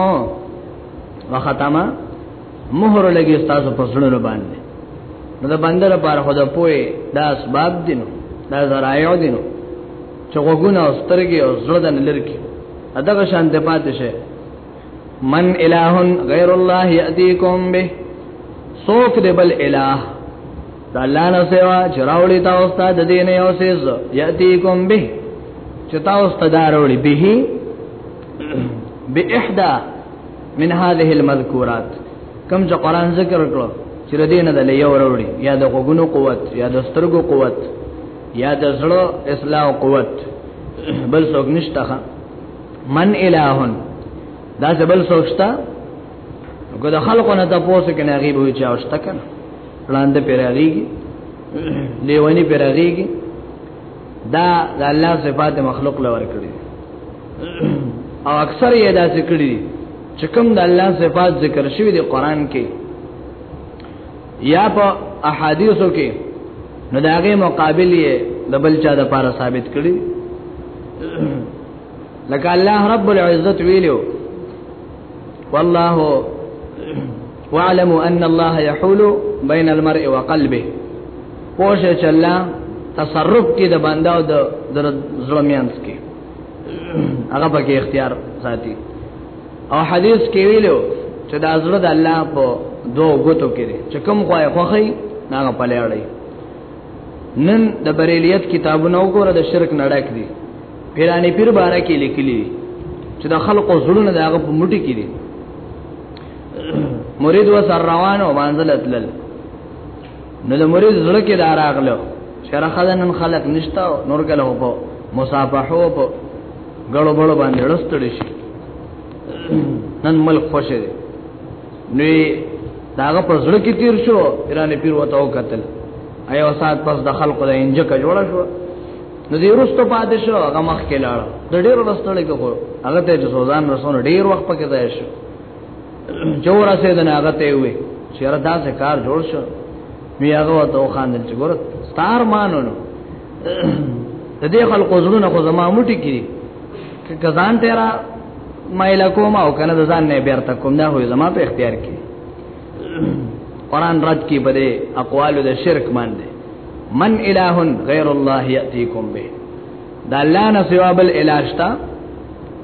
وختم مہر ولګي تاسو په زړونو باندې نو د بندر لپاره خو د پوي دا اسباب دي نو دا زرايو دي نو چې وګونه او سترګې او زړه د لری کې اداګه شان د پاتې شه من اله غیر الله یاتیکم به سوک دی بل اله د الله نه سوا چراولی تاسو ته د دین یو سیز یاتیکم به چې تاسو ته دارولی به باحدا من هذه المذکورات کم چې قران ذکر کړو چې د دین د لیو وروړي یا د غوګونو قوت یا د سترګو قوت یا د زړه اصلاح قوت بل څوک نشته من الہن دا سبل سوچتا کو د خلکو نه تاسو کې نه غیب وي چې اوستا کنه وړاندې پیراغيږي لیونی پیراغيږي دا د الله صفات مخلوق لور کړی او اکثر یې دا ذکر دي چې کوم د الله صفات ذکر شوی دی قران کې یا په احادیثو کې نو داغه مقابل یې د بل چا د پاره ثابت کړي لکه الله رب العزت ویلو والله واعلموا ان الله يحول بين المرء وقلبه پوشه چې الله تصرف کې د بنده او د زړه میانس کې هغه پکې اختیار ساتي او حدیث کې ویلو چې دا زړه د الله په دوه غوتو کې دی چې کوم خوای خوخی هغه پلهړی نن د بریلیت کتابونه وګوره د شرک نړک دي پیرانی پیر بارا کې لیکلي چې د خلقو زړونه د هغه په موټي کې دي مرید و سر روانو وانزلت لل نو د مریض زړه کې دا راغلو شر خدانن خلق نشتا نور کله هو مصافحو په غړو بړو باندې رستړي شي نن ملک خوشې دي نو داغه په زړه کې تیر شو ایران پیر وته او قتل ایو سات پس د خلکو د انجکه جوړ شو نو دې رستو پاتې شو هغه مخ کې لاړ د ډېر رستړې کو هغه ته سوزان رسونه ډېر وخت پکې ځای شو جوړ سه دنه هغه ته وي چې را داسې کار جوړ شو وی هغه ته خواندل چې ګور ستار مانو نو د دې خلکو زړونه خو زما موټي کړي کزان تیرا مایل کوم او کنه ځان نه بیرته کوم دا هو زما په اختیار کې قران رد کې بده اقوال د شرک باندې من الہ غیر الله یاتیکم به دا الله نه سوا بل الہ شتا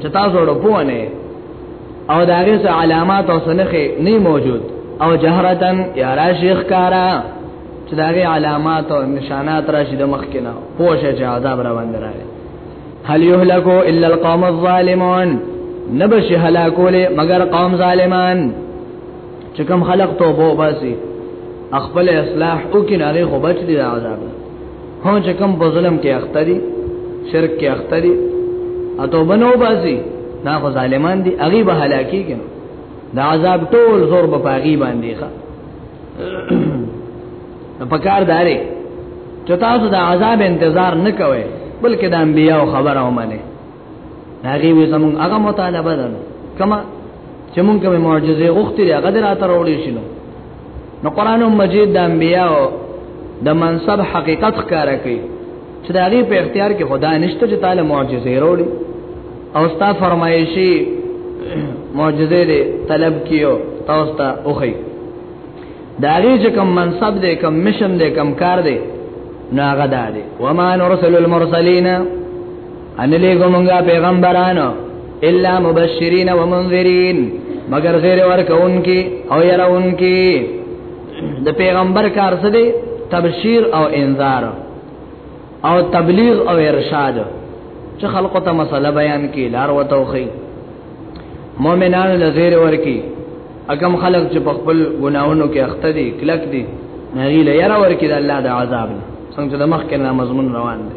چې تاسو ورو پوهنه او دا غي څه علامات او سنخه نه موجود او جهرتن یا را شیخ کارا چې دا غي علامات او نشانات راشي د مخ کې نه پوښه چې عذاب را باندې راغی هل یهلکو الا القوم الظالمون نبش هلاکول مگر قوم ظالمان چې کوم خلق توبه وباسي خپل اصلاح او کې نه غي خو بچ دي عذاب هو چې کوم په ظلم کې اخته دي شرک کې اخته دي اته بنو باسي دا خو ظالمان دي هغه به هلاکی کړي دا عذاب ټول زور په پاغي باندې ښه په کار داري چې تاسو د عذاب انتظار نه کوئ بلکې د انبیانو خبره ومنه هغه وی زمون هغه مطالبه ده کما چې مونږه معجزې غوښتي هغه درا تر وړي شنو نو قران مجید د انبیاء د منصب حقیقت ښکارا کوي چې دا غي په اختیار کې خدا نشته چې تعالی معجزې وروړي او ستا فرمایشي معجزې دې طلب کیو تاسو ته اوخی دا غي چې کوم منصب دې کوم مشن دې کوم کار دې ناغه ده وما نرسل المرسلین ان لګو مونږه پیغمبرانو الا مبشرین و منذرین مگر غیر ورکونکي او يرونکي د پیغمبر کار څه دی تبشیر او انذار او تبلیغ او ارشاد چې خلقو ته مسله بیان کی لار وتوخی مؤمنانو لزیر ورکی اکم خلق چې په خپل ګناونو کې اخته دي کلک دي نغیله یرا ورکی د الله د عذاب څنګه د مخ کې مضمون روان دی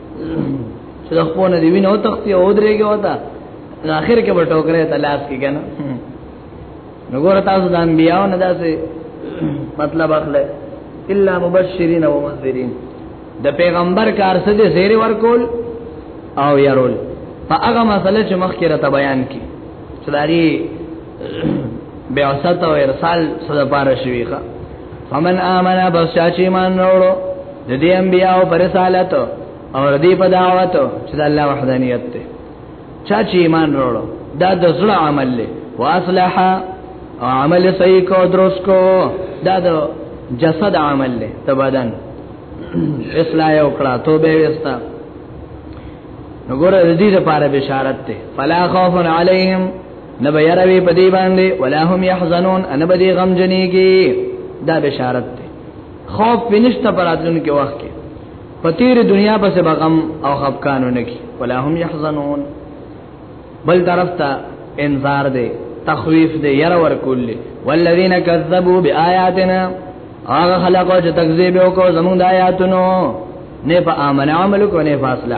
چې د خپل دی وینو تختی او درېږي وتا نو اخر کې به ټوکره ته لاس کې کنه نو ګور تاسو د انبیانو نه داسې مطلب اخله الا مبشرین و منذرین د پیغمبر کار څه دې زیر ورکول او يرول په هغه مسله چې مخکې را بیان کی چې داري بعثت او ارسال صدا پار شویخه فمن آمنا بس چا چې مان وروړو د دې انبیاء او رسالت او ردی په دعوت چې د الله وحدانیت ته چا چې ایمان وروړو دا د زړه عمل له واصلح عمل صحیح کو درس کو دا د جسد عمل له ته بدن اصلاح یو کړه توبه وستا نګور د دې لپاره بشارت ته فلا خوف علیهم نه به یاره وی په دې باندې ولا هم يحزنون ان به دې غم جنېږي دا بشارت ده خوف پینشت پراتلون کې وخت کې په تیر دنیا پس به غم او خفقان نه کی ولا هم يحزنون بل طرف ته انذار ده تخویف ده یره ور کول والذین کذبوا بیااتنا هغه خلق چې تکذیب وکړو زموږ د آیاتونو نه په امن عمل کو نه فاصله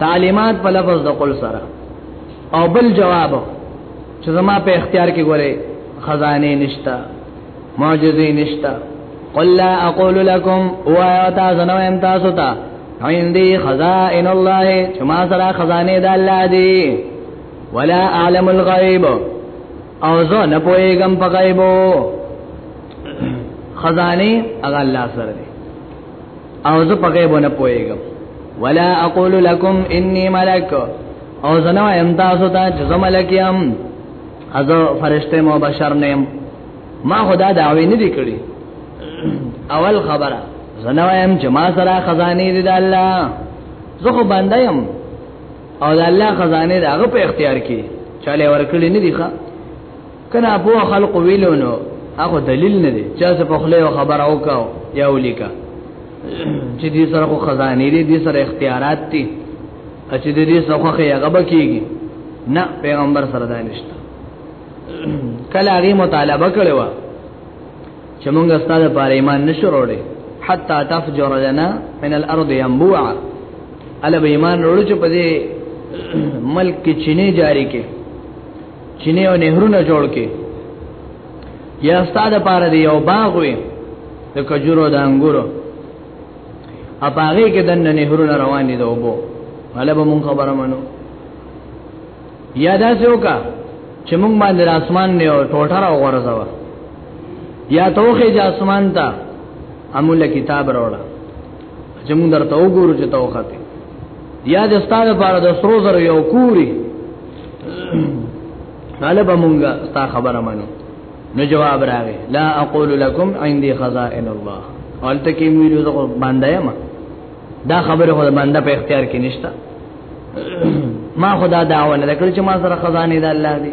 تعلیمات په لفظ د قل سره او بل جواب چې زما په اختیار کې ګوره خزانه نشتا معجزه نشتا قل لا اقول لكم وایا تا زنو ام تاسو ته عندي خزائن الله چې ما سره خزانه د الله دی ولا اعلم الغيب او زه نه پوهیږم په غیبو خزانه هغه الله سره دی او زه په غیب نه پويګم ولا اقول لكم اني ملک او زه نه وایم تاسو ته چې زه ملک یم از فرشته مو بشر نیم ما خدا دعوی نه دی کړی اول خبره زه نه وایم چې ما سره خزانه دي د الله زه خو باندې يم او د الله خزانه دغه په اختیار کې چاله ورکړي نه دي ښا کنا په خلق ویلو نو هغه دلیل نه دی چا څه په خله خبر او کاو یا ولیکا چې دې سره خو خزانه دې دې سره اختیارات دي چې دې سره خو هغه بکیږي نه پیغمبر سره دانشته کله هغه مطالبه کړو چې موږ ستاسو پر ایمان نشو وروړي حتا تفجر لنا من الارض ينبوعا الا به ایمان وروړو چې په دې ملک کې چینه جاری کې چینه او نهرونه جوړ کې یا استاد پاره دی یو باغ وي د کجورو د انګورو اپاغه کې د نهرونه روان دي د وبو هله به مونږ خبره منو یا دا څوکا چې مونږ باندې اسمان نه او ټوټه را وغورځوا یا توخه د اسمان ته امول کتاب راوړه چې موږ درته وګورو چې تاسو خاطر یا د ستاره لپاره د سرو زر یو کوری طالب مونږه ستا خبره مانی نو جواب راغی لا اقول لكم عندي خزائن الله قالت کی ویلو زه باندې ما دا خبره خو باندې په اختیار کې نشته ما خدا دعوه نه کړ چې ما سره خزانه د الله دی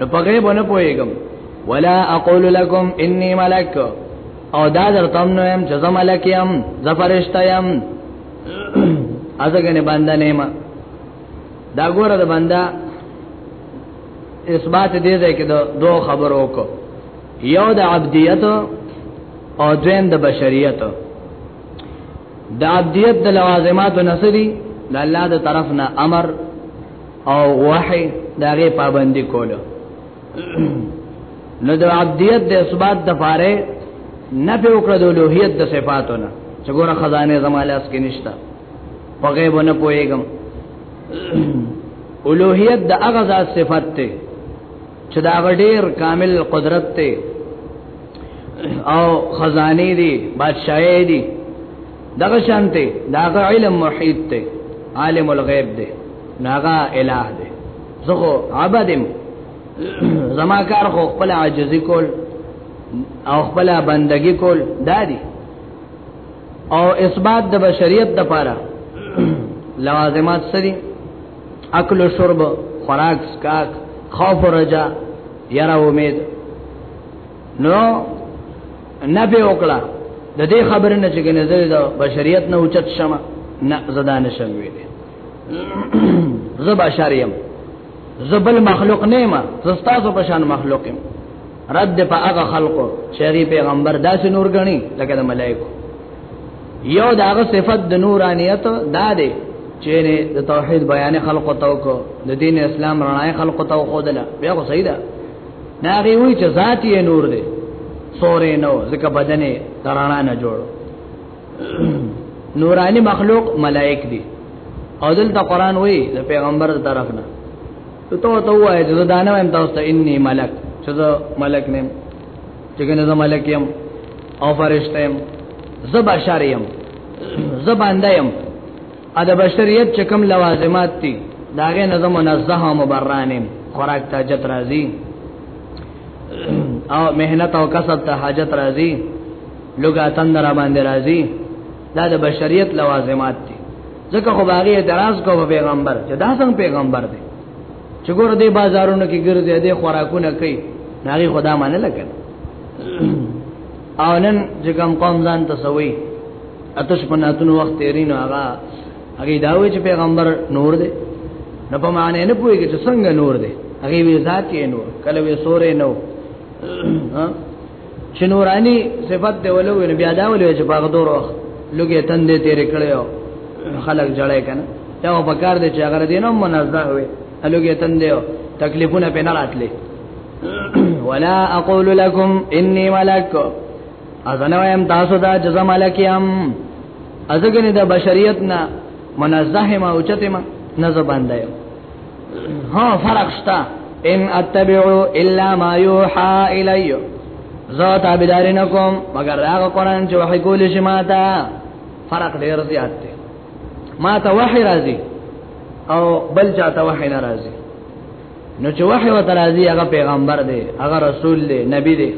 نو په غیب نه پويګم ولا اقول لكم اني ملک او دا درتم نو يم جزا ملک يم زفرشت يم ازګنه بنده نه ما دا ګوره د بنده اثبات دې ده کې دوه خبرو کو یو د عبدیت او دویم د بشریت د عبدیت د لوازمات نصری د الله د طرف نه امر او وحی داغه پابندی کوله نو د عبدیت د اثبات د فاره نه په وکړه د لوهیت د صفاتونه چې ګوره خزانه زمالاس کې نشته په غیب نه پويګم اولوہیت د هغه ذات صفت ته چې دا غډیر کامل قدرت ته او خزانه دي بادشاہي دي دغه شانته داغه علم محیط ته عالم الغیب دی ناغا الہ دی زخو عبدم زما کار خو خپل عاجزی کول او خپل بندگی کول دادی او اثبات د بشریت د پاره لوازمات سری اکل و شرب خوراک سکاک خوف و رجا یرا امید نو نه به وکړه د دې خبرې نه چې کنه زه د بشریت نه اوچت شم نه زدا نه شم ویلې زه بشر یم زه بل مخلوق نه ما زستاسو په شان مخلوق یم رد په هغه خلقو چې هغه پیغمبر داسې نور غني لکه د ملائکو یو دا هغه صفت د نورانیت دا دی چې د توحید بیان خلقو توکو د دین اسلام رڼای خلقو توکو دله بیا خو صحیح ده نه هغه وی چې ذات یې نور دی سورې نو ځکه بدن یې ترانا نه جوړ نورانی مخلوق ملائک دي او دلته قران وی د پیغمبر طرف نه ته ته ته وای چې دا نه وایم تاسو ته انی ملک چې زه ملک نیم چې کنه زه ملک یم او فرشته یم زه بشر یم زه باندې یم ا د بشریت چې کوم لوازمات دي داغه نظم منزه او مبرانه خوراک ته حاجت راځي او مهنت او کسب ته حاجت راځي لوګا تندر باندې راځي دا د بشریت لوازمات دي ځکه خو باغی اعتراض کوو پیغمبر چې دا څنګه پیغمبر دی چې ګور دې بازارونو کې ګرځي دې خوراکونه کوي ناغي خدا منه لګل او نن چې کوم قوم ځان تسوي اتش پناتونو وخت تیرینو هغه هغه دا وی چې پیغمبر نور دی نه په معنی نه پوهیږي چې څنګه نور دی هغه وی ذات یې نور کله وی سورې نو چې نورانی صفت دی ولو وی بیا دا ولې چې باغ دور وخت لګي تندې تیرې کړو خلک جړای کنه دا په کار دی چې هغه دینم منزه وي لګي تندې تکلیفونه په نه راتلې ولا اقول لكم اني ملک اذن وایم تاسو دا جزا ملکیم ازګنه د بشریت نه منزه ما او چته ما نه زبان دی ها فرق شتا ان اتبعو الا ما یوحى الی زه تابعدار نه کوم مگر هغه قران چې وحی کول شي ما ته فرق ډیر زیات دی ما ته وحی راځي او بل چاته وحی نه راځي نو چې وحي وته راځي هغه پیغمبر دی هغه رسول دی نبی دی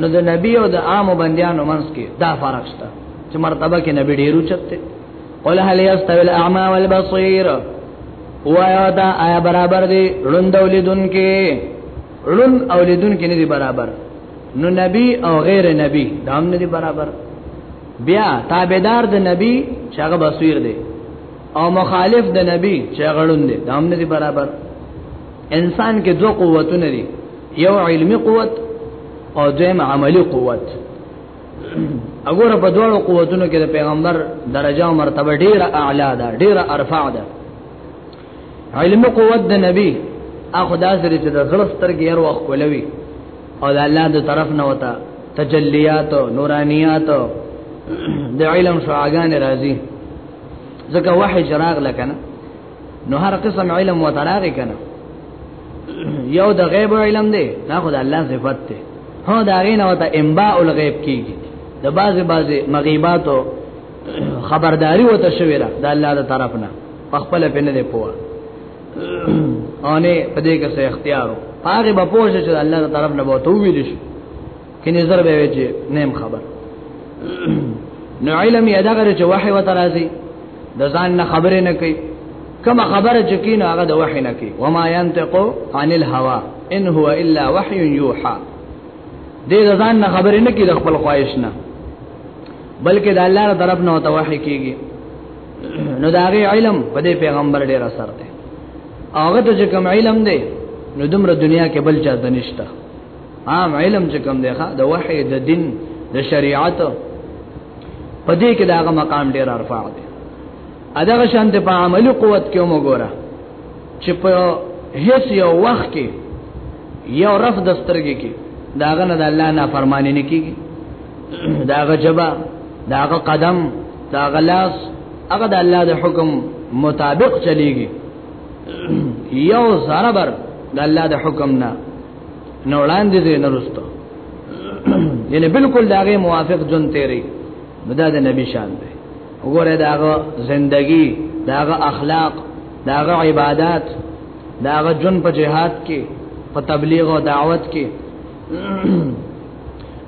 نو د نبی او د عام بندیانو منځ کې دا فرق شته چې مرتبه کې نبی ډیرو چته قل هل یستوی الاعمى والبصير وایا دا آیا برابر دی ړوند اولیدون کې ړوند اولیدون کې نه دی برابر نو نبی او غیر نبی دا هم نه دی برابر بیا تابعدار د نبی چې هغه بصیر دی او مخالف د نبی چې غړون دي دا هم نه دي برابر انسان کې دوه قوتونه دي یو علمی قوت او دویم عملی قوت اګوره په دوه قوتونو کې د پیغمبر درجه او مرتبه ډیره اعلی ده ډیره ارفع ده علم قوت د نبی اخو دا سره چې د زړه سترګې هر وخت کولوي او د الله د طرف نه وتا تجلیات او نورانیات د علم شواګان راځي ځکه وحی جراغ لکنه نو هر قسم علم وتراغ کنه یو د غیب علم دی دا خدای الله صفات دی هو دا غینه وته انباء الغیب کیږي د بازي بازي مغیباتو خبرداري وته شوی را د الله تر طرف نه خپل په نه دی پوه او نه په دې کې څه اختیارو هغه به پوه شي چې الله تر طرف نه بوته ویل شي کې نظر به وي چې نیم خبر نو علم یې دغه چې وحي وته راځي د ځان نه خبرې نه کوي کما خبره چې کین هغه د وحي نه کوي وما ينتقو عن الهوى ان هو الا وحي يوحى دې د ځان نه خبرې نه کوي د خپل خواهش نه بلکې د الله تعالی طرف نه توحي کیږي نو دا غي علم په دې پیغمبر ډیر اثر دی هغه ته کوم علم دی نو دمر دنیا کې بل چا دنيشته عام علم چې کوم دی ښا د وحي د دین د شریعت په دې کې داغه مقام ډیر ارفع دی اداغه شان ته په عملی قوت کې وګوره چې په هیڅ یو وخت کې یو رف د سترګې کې داغه نه د الله نه فرمانی نه کیږي داغه جبا داغه قدم داغه لاس هغه د الله د حکم مطابق چلیږي یو ضربر د الله د حکم نه نه وړاندې دې نه رسته یعنی بالکل داغه موافق جون تیری دا د نبی شان دی وګوره داغه زندگی داغه اخلاق داغه عبادت داغه جون په جهاد کې په تبلیغ او دعوت کې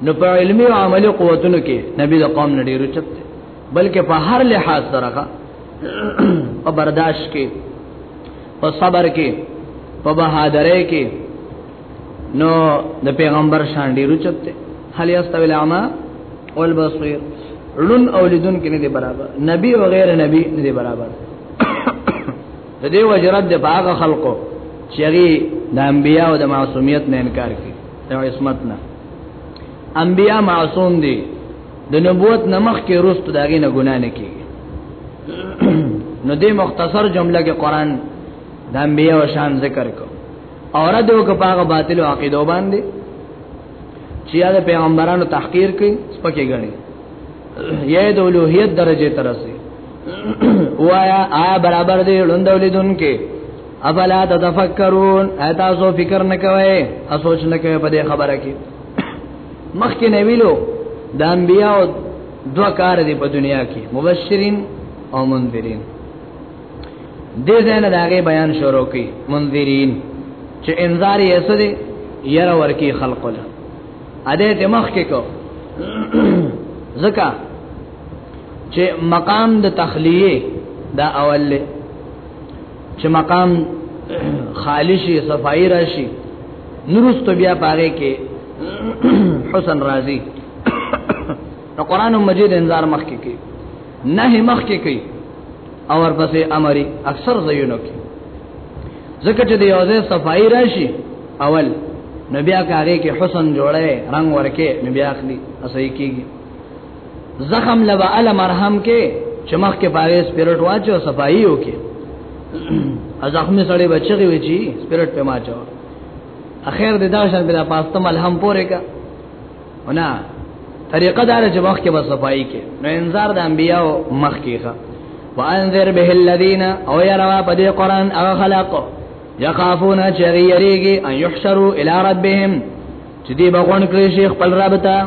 نو په علمي او عملي قوتونو کې نبی د قوم نه ډیرو چت بلکې په هر لحاظ سره او برداشت کې په صبر کې په بهادرۍ کې نو د پیغمبر شان ډیر چته هل یستوی العما والبصیر لون اولیدون کې نه دی برابر نبی او غیر نبی نه دی برابر د دې وجرت د باغ خلقو چې د انبیا او د معصومیت نه انکار کوي د عصمت نه انبیا معصوم دي د نبوت نمخ کې رست داګه نه ګنا نه کیږي نو دې مختصر جمله کې قران د انبیاء او شان ذکر کو اور دې وک پاغه باطل او عقیدو باندې چې د پیغمبرانو تحقیر کوي سپکه غني یې د اولوہیت درجه ترسي وایا آ برابر دې لوندولیدون کې افلا تتفکرون اته سو فکر نکوي اسوچ نکوي په دې خبره کې مخکې نه ویلو د انبیاو دوه کار دي په دنیا کې مبشرین او منذرین دې ځنه داګه بیان شروع کړي منذرین چې انذار یې څه دي یره ورکی خلق له اده ته مخ کې کو زکا چې مقام د تخلیه دا اول له چې مقام خالشي صفائی راشي نورست بیا پاره کې حسن راضي نو قران مجید انذار مخ کې کې نه مخ کې کې او ورپسې امري اکثر زینو کې ځکه چې د یوځه صفائی راشي اول نبي هغه کې حسن جوړه رنگ ورکه نبي اخلي اسې کېږي زخم لبا ال مرهم کې چې مخ کې پاره سپیرټ واچو صفائی وکي زخم سړی بچی وي چې سپیرټ په ماچو اخر د داشن بلا پاسته ملهم پورې کا ونا طریقه دار چې مخ کې بس صفائی کې نو انذار د انبیاو مخ کې ښه وانذر به الذين او يروا په دې قران هغه خلق يخافون چريريږي ان يحشروا الى ربهم چې دې بغون کړی شي خپل رب ته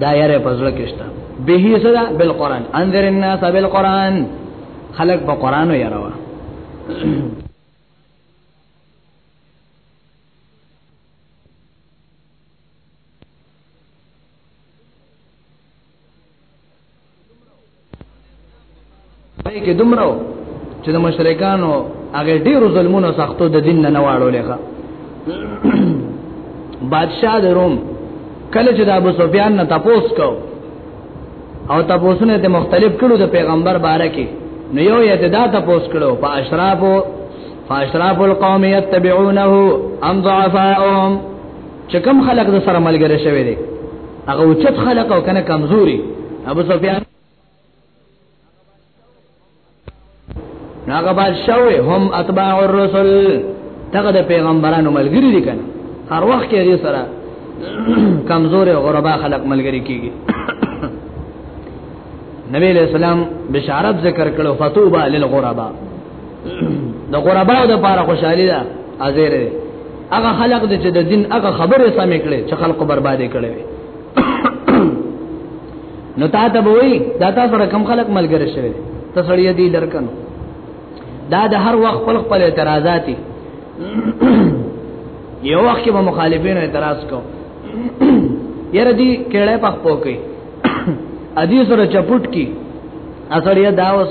دا یاره پزړه کېشته به سره بل قران انذر الناس بل قران خلق په قران یاره وا پای کې دومره چې د مشرکانو هغه ډیرو ظلمونو سختو د دین نه واړو لخوا بادشاہ د روم کله چې د ابو سفیان نه تپوس کو او تپوسونه ته مختلف کړو د پیغمبر باره کې نو یو یې ته دا تپوس کړو په اشرافو فاشراف القوم يتبعونه ام ضعفاءهم چې کوم خلق د سره ملګری شوی دی هغه اوچت خلق او کنه کمزوري ابو سفیان هغه بادشاہ هم اتباع الرسل دغه د پیغمبرانو ملګری دي کنه هر وخت کې دې سره کمزور او غربا خلق ملګری کیږي نبی علیہ السلام بشارت ذکر کړو فتوبه للغربا د غربا د پاره خوشحالي ده ازره هغه خلق دې چې د دین هغه خبره سمې کړې چې خلق بربادې کړې وي نو تا ته وای دا تاسو رقم خلق ملګری شوی ته سړی دی لړکنو دا د هر وخت خپل خپل اعتراضات یو وخت به مخالفین اعتراض کو یره دی کړه پخ پوکې ادي سره چپټ کی اصل یا داوس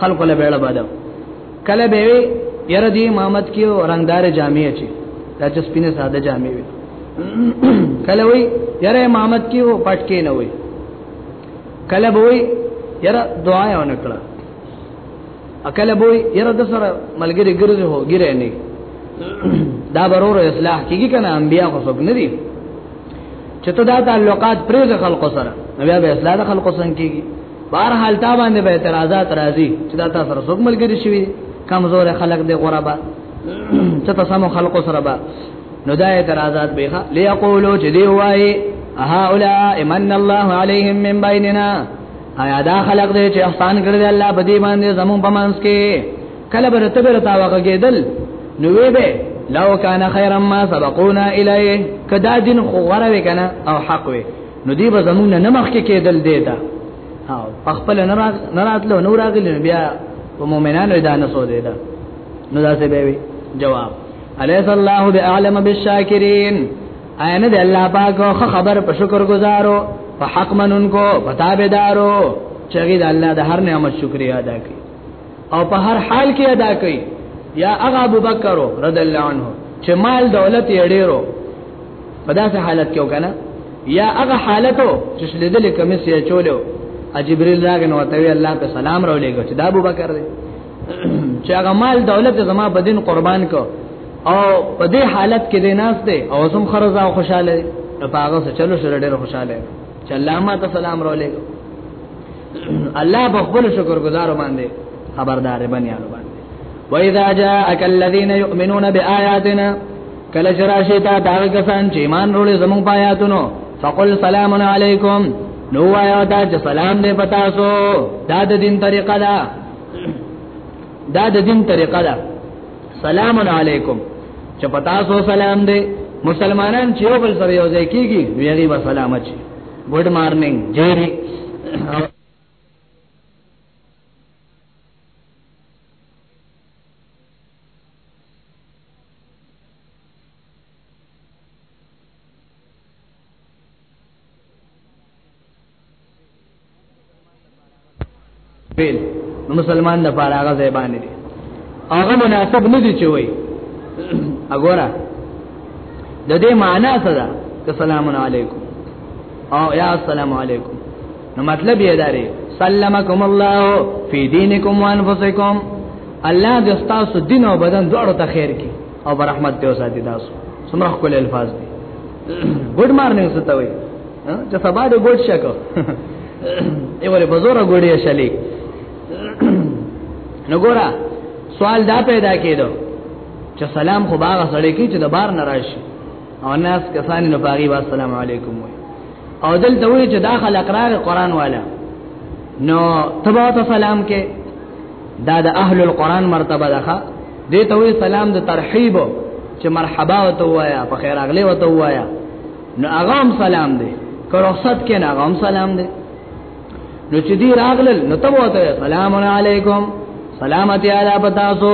خلق له بیړه بادو کله به وي یره دی امامت کې رنگدار جامې اچي دا چې سپینه ساده جامې وي کله وي یره امامت کې و پټ کې نه وي کله به وي یره دعا یې ونکړه اکل به وي یره د سره ملګری ګرځي هو ګره نه دا برور اصلاح کیږي کنه انبیا خو څوک نه دي چې ته دا تعلقات پرې خلکو سره نو بیا به اصلاح خلکو څنګه کیږي بهر حال تا باندې به اعتراضات راځي چې دا تاسو سره څوک ملګری شوی کمزور خلق دی غربا چې تاسو مو خلق سره با نو دا اعتراضات به ليقولوا چې دی وای هؤلاء من الله عليهم من بيننا ایا دا خلق دی چې احسان کړی الله په دې باندې زمون په منځ کې کله به ته به تا واګه کېدل نو وی به لو کان خیرا ما سبقونا الیه کدا دین خو غره وکنه او حق وی نو دی به زمونږ نه مخ کې کېدل دی دا او په خپل نه راغ نه راتلو نو راغلی بیا په مؤمنانو دا نه سو دی دا نو دا څه به وي جواب الیس الله باعلم بالشاکرین ایا نه دی الله پاک خو خبر په شکر گزارو په حق منونکو په تابعدارو چې د الله د هر نعمت شکریا ادا کړي او په هر حال کې ادا کوي یا هغه ابو بکر رضی الله عنه چې مال دولت یې ډیرو په داسې حالت کې وکنه یا هغه حالتو چې لیدل کمی سي چولو جبريل راغی نو ته الله په سلام راولېګو چې دا ابو بکر دی چې هغه مال دولت زما په دین قربان کو او په دې حالت کې دی ناس دی او زم خرزا خوشاله په هغه څه چلو شر ډېر خوشاله چې الله ما ته سلام راولېګو الله په خپل شکر گزارو باندې خبردار بنیانو باندې وَإِذَا جَاءَكَ الَّذِينَ يُؤْمِنُونَ بِآيَاتِنَا کله چرشی تا دا کسان چې ایمان وروړي زموږ پایاتونو فقل سلام علیکم نو وایا دا چې سلام دې پتا سو دا د دین طریقه ده دا د دین طریقه ده سلام علیکم چې پتا سو سلام دې مسلمانان چې یو بل سره یو ځای کیږي ویری و سلام اچي ګډ مارننګ جيري پیل نو مسلمان د پاره هغه ځای باندې دي هغه مناسب نه دي چې وای وګوره د دې معنا څه ده که سلام علیکم او یا السلام علیکم نو مطلب یې داري سلمکم الله فی دینکم وانفسکم الله د تاسو دین او بدن دواړو ته خیر کړي او برحمت ته وساتي تاسو سمره کول الفاظ دي ګډ مارنه څه ته وي چې سبا دې ګډ شکو ای وره بزوره ګډي شلې نو ګورا سوال دا پیدا کېدو چې سلام خو باغ سره کې چې د بار ناراض او ناس کسان نو باغي وا سلام علیکم وي او دلته وی چې داخل اقرار قران والا نو تبا ته سلام کې دا د اهل القران مرتبه ده دې ته وی سلام د ترحیب چې مرحبا وته وایا په خیر اغلی وته وایا نو هغه هم سلام دی که رخصت کې نه هغه هم سلام دی نو چې دی راغلل نو ته وته سلام علیکم سلامتی علی پتاسو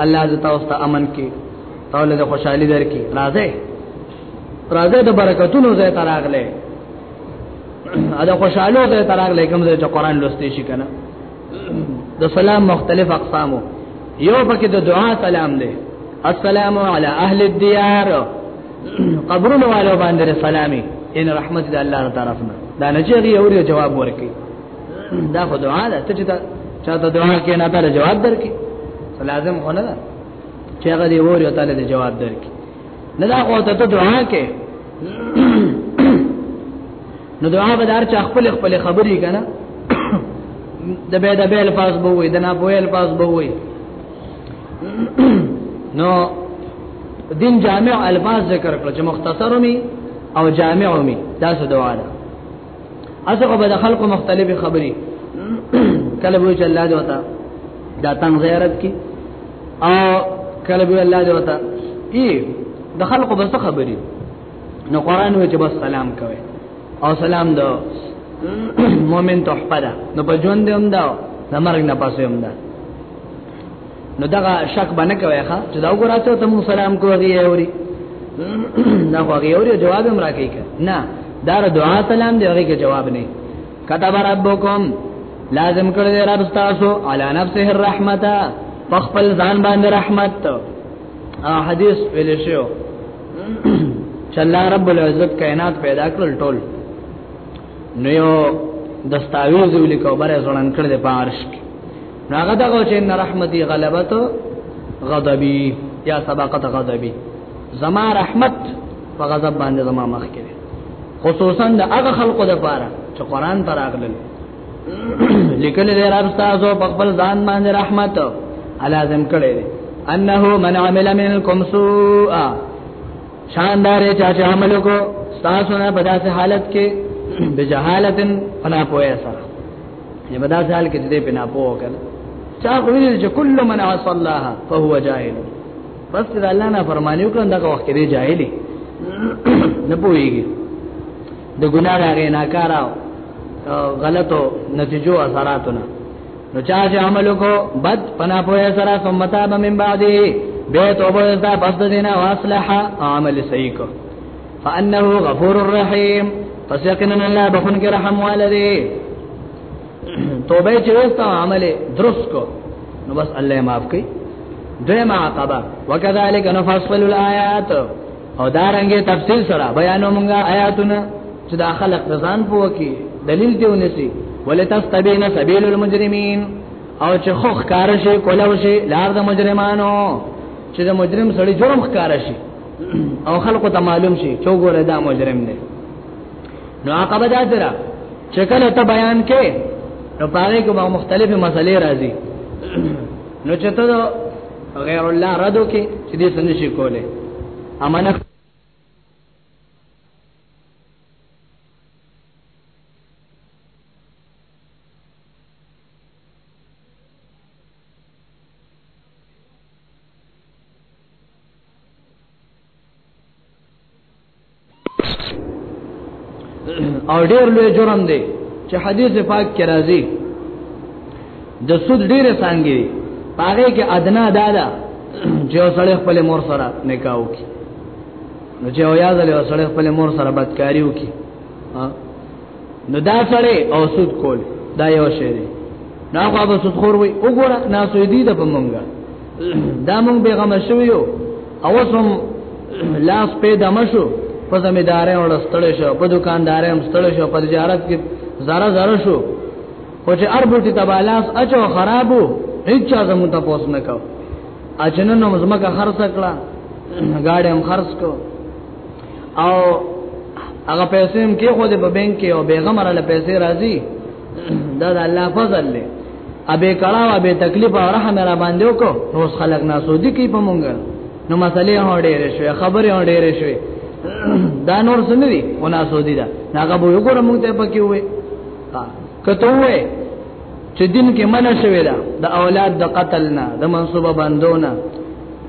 الله دې تاسو ته امن کې تاسو له خوشحالي درکې راځي راځي د برکتونو زې تراغله ادا خوشاله زې تراغله کوم زې چې قران لوستي شي کنه د سلام مختلف اقسامو یو پکې د دعا سلام دی السلام علی اهل الديار قبرونو والو باندې سلامي ان رحمت د الله طرفنا دا نه چې یو ری جواب ورکي دا خو دعا ده ته چې تا چاته دعا کې نه تعالی جواب درکې لازم خو نه ده چې هغه دی وری او تعالی جواب درکې نه دا خو ته دعا کې نو دعا به دار چا خپل خپل خبرې کنه د به د به الفاظ به وي د نه په الفاظ به وي نو دین جامع الفاظ ذکر کړ چې مختصر می او جامع می دا څه دعا ده اسغه به خلکو مختلفه خبري کله وی چې الله دې وتا دا تنگ زیارت کی او کله وی الله دې وتا ای د خلکو به خبري نو قران وی چې بس سلام کوي او سلام دو مؤمن تحفه ده نو په ژوند هم دا د مرګ نه پاسه هم ده نو دغه شک باندې کوي ښا چې دا وګوراته ته مو سلام کوغي اوري نه هغه اوري جواب هم راکې نه دا دعا سلام دی هغه کې جواب نه كتب ربكم لازم کړی دی رب تاسو علی نفسه الرحمت فخپل ځان باندې رحمت او حدیث ویل شو چې الله رب العزت کائنات پیدا کړل ټول نو یو دستاویز ولیکو بره ځوړن کړی دی پارش کې ناغه دغه چې ان رحمتي غلبت غضبي یا سبقت غضبي زما رحمت په غضب باندې زما مخ کې خصوصا د هغه خلقو د پاره چې قران تر اغلل لیکل دی رب تاسو په خپل ځان باندې رحمت الازم کړی دی انه من عمل منکم سوءا شاندار چا چې عمل کو تاسو نه په داسې حالت کې بجهالتن فنا پوهه سره نه بدا ځال کې دې په ناپو وکړ چا خو ویل چې کل من عصى الله فهو جاهل بس دا الله نه فرمانی وکړ دا وخت کې جاهلی نه پويږي د ګناه راغې ناکارا غلطو نتیجو اثراتونه نو چا چې عمل کو بد پنا پوهه سره ثم تاب من بعده به توبه ده پس دینه واصلح عمل صحیح کو فانه غفور الرحیم پس یقینا الله بخون کې رحم والده توبه چې وستا عمل درست کو نو بس الله معاف کوي دیم عقبه وکذالک نفصل الایات او دارنګه تفصیل سره بیانو مونږه آیاتونه چې دا خلق ځان پوه کی دلیل دی ونسی ولتستبین سبیل المجرمین او چې خو ښکار شي کولو شي لار د مجرمانو چې د مجرم سړي جرم ښکار شي او خلکو ته معلوم شي چې وګوره دا مجرم دی نو عقبه دا سره چې کله ته بیان کې نو پاره کې به مختلفه مسلې راځي نو چې ته غیر الله ردو کې چې دې څنګه شي کوله امانه او ډیر لوی جرم دی چې حدیث پاک کې راځي د سود ډیره څنګه دی پاره کې ادنا دادا چې اوسړې خپل مور سره نکاح وکړي نو چې اویا ځلې اوسړې خپل مور سره بدکاری وکړي نو دا سره او سود کول دا یو شی دی نو هغه به سود خور وي وګوره ناسو دې د پمنګا دا مونږ بیغم شویو اوسم لاس پیدا مشو په زمیدارې اور ستړ شو په دکاندارې هم ستړ شو په تجارت کې زره زره شو خو چې اربوټي تبالاس اچو خرابو هیڅ زمو ته پوس نه کو اچنه نو مزمکه خرڅ کړه گاڑی هم خرڅ کو او هغه پیسې هم کې خو دې په بانک کې او بیغم را پیسې راځي دا د الله فضل دی ابه کړه او به تکلیف او رحم را باندې وکړو نو خلک ناسودي کوي په مونږ نو مسلې هډې رشوي خبرې هډې رشوي دا نور څه نه دي او ناسودي دا هغه به وګوره مونږ ته پکې وې کته وې چې دین کې منع شوی دا د اولاد د قتل نه د منصوبه بندونه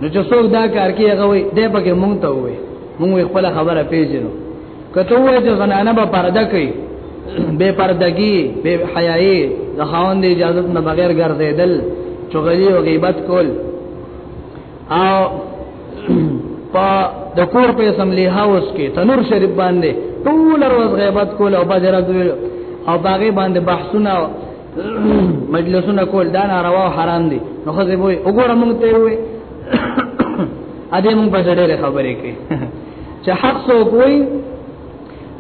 نو چې څوک دا کار کوي هغه وي د پکې مونږ ته وي مونږ خپل خبره پیژنو کته وای چې زنانه به پرده کوي بے پردگی بے حیائی د خاوند اجازه نه بغیر ګرځیدل چغلی او غیبت کول او په د کور په اسمبلی هاوس کې تنور شریف باندې ټول ورځ غیبت کول او بازار او باغې باندې بحثونه مجلسونه کول دا ناروا او حرام دي نو خو زه وای وګوره مونږ ته وای ا دې مونږ په ډېر خبرې کوي چې حق سو کوی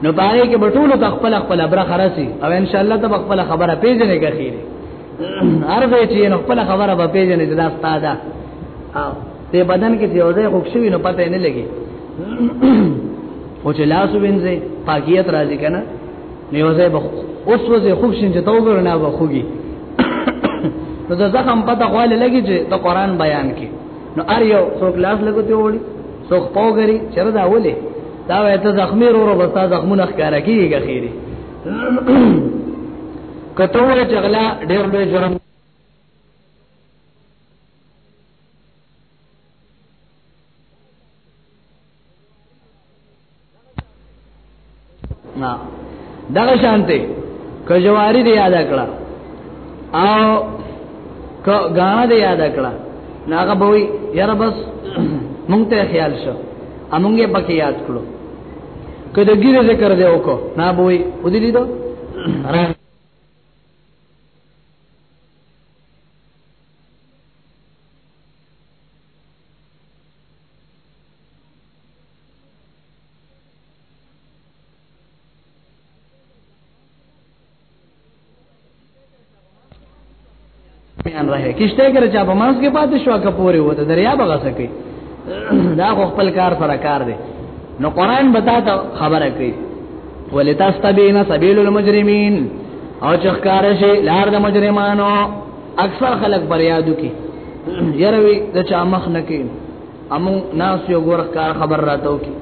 نو باندې کې بټولو ته خپل خپل ابره خرسي او ان شاء الله ته خپل خبره پیژنې کوي ارزه چې نو خپل خبره به پیژنې چې دا ستاده او دې بدن کې چې اوځه خوښوي نو پته نه لګي او چې لاس وینځي پاکیت راځي کنه نو یو ځای به اوس وځي خوب شین چې توګر نه به خوږي نو د زخم پته خواله لګي چې د قران بیان کې نو ار یو څوک لاس لګوتي وړي څوک پوګري چر دا ولې دا وای ته زخمی رو رو بستا زخمونه ښکارا کیږي خیری کته ور چغلا ډیر به جرم نا دغه شانته کجواری دی یاد کړه او ک غاڼه دی یاد کړه ناغه بوي یاره بس مونږ ته خیال شو امونګه پکې یاد کړو کله ګیره ذکر دی وکړه نا بوي ودی لیدو بیان راځي کشته کړه چې په مانس کې پاتې شو کا پورې وته دریا بغا سکے دا خو خپل کار سره کار دی نو قران بتا ته خبره کوي ولتاستبینا سبیل المجرمین او چخکار شي لار د مجرمانو اکثر خلک پر یادو کې یروي د چا مخ نه کې امو ناس یو ګورخ کار خبر راتو کې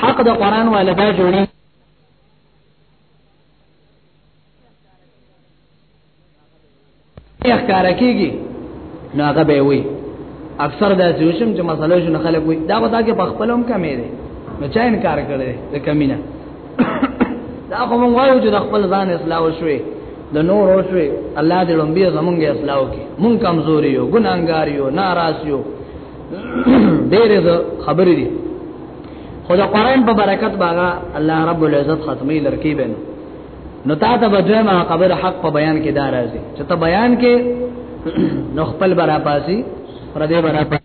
حق د قران والا دا جوړي اخکار کیږي نو هغه به وي اکثر دا سوشم چې مسله شنو خلک وي دا وتا کې په خپلوم کمې دي نو چا انکار کړي د کمینه دا خو مونږ وایو چې د خپل ځان اصلاح وشوي د نور وشوي الله دې لومبي زمونږه اصلاح وکړي مونږ کمزوري یو ګناګار یو ناراض یو ډېر خبرې دي خو د قران په برکت باغه الله رب العزت ختمي لړکی بین نو تا ته بدوی ما قبر حق په بیان کې دار راځي چې ته بیان کې نو خپل برا پاسي پر دې برا پاسي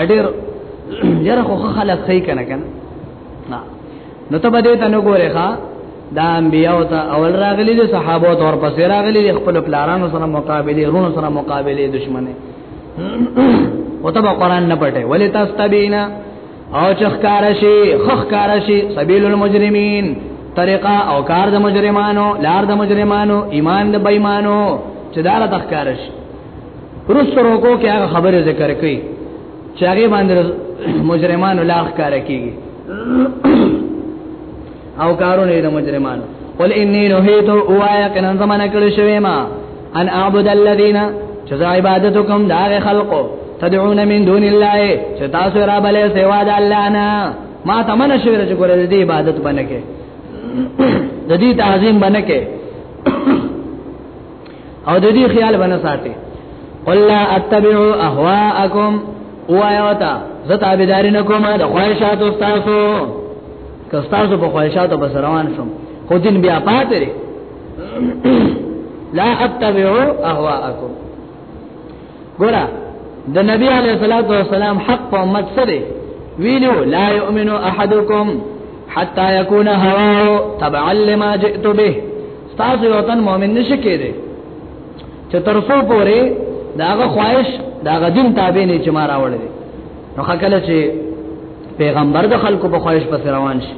اډیر یره خو خلک صحیح کنه کنه نا نو ته بده ته نو ګوره ښا دا انبیاء او ته اول راغلي دي صحابه او ور پسې راغلي دي خپل پلارانو سره مقابله رونو سره مقابله دشمنه او ته قرآن نه پټه ولې تاسو تبینا او چخکار شي خخکار شي سبیل المجرمین طریقه او کار د مجرمانو لار د مجرمانو ایمان د بېمانو چې دار تخکار شي رسو رکو کې هغه خبره ذکر کړي چې هغه باندې مجرمانو لاخ کار کوي او کارونه د مجرمانو قل انی نهیت او آیا کنن زمانہ کړی شوی ما ان اعبد الذین چې عبادت کوم دا خلقو تدعون من دون الله چې تاسو را بلې سوا د الله نه ما تمنه شوی چې ګورې دې عبادت باندې کې د دې تعظیم باندې کې او د دې خیال باندې ساتي قل لا اتبع اهواءکم وایوتا زه تابعدار نه کوم د خواهشاتو تاسو که تاسو په خواهشاتو بس روان شم خو دین بیا پاتې لا اتبع اهواءکم ګورا د نبی علیہ الصلوۃ والسلام حق په امت سره ویلو لا یؤمنو احدکم حتا یکون هواه تبعا لما جئت به تاسو یو تن مؤمن نشئ کېده چې تر څو پورې داغه خواهش داغه دین تابع نه چې ما راوړل دي نو خکل چې پیغمبر د خلکو په خواهش پس روان شي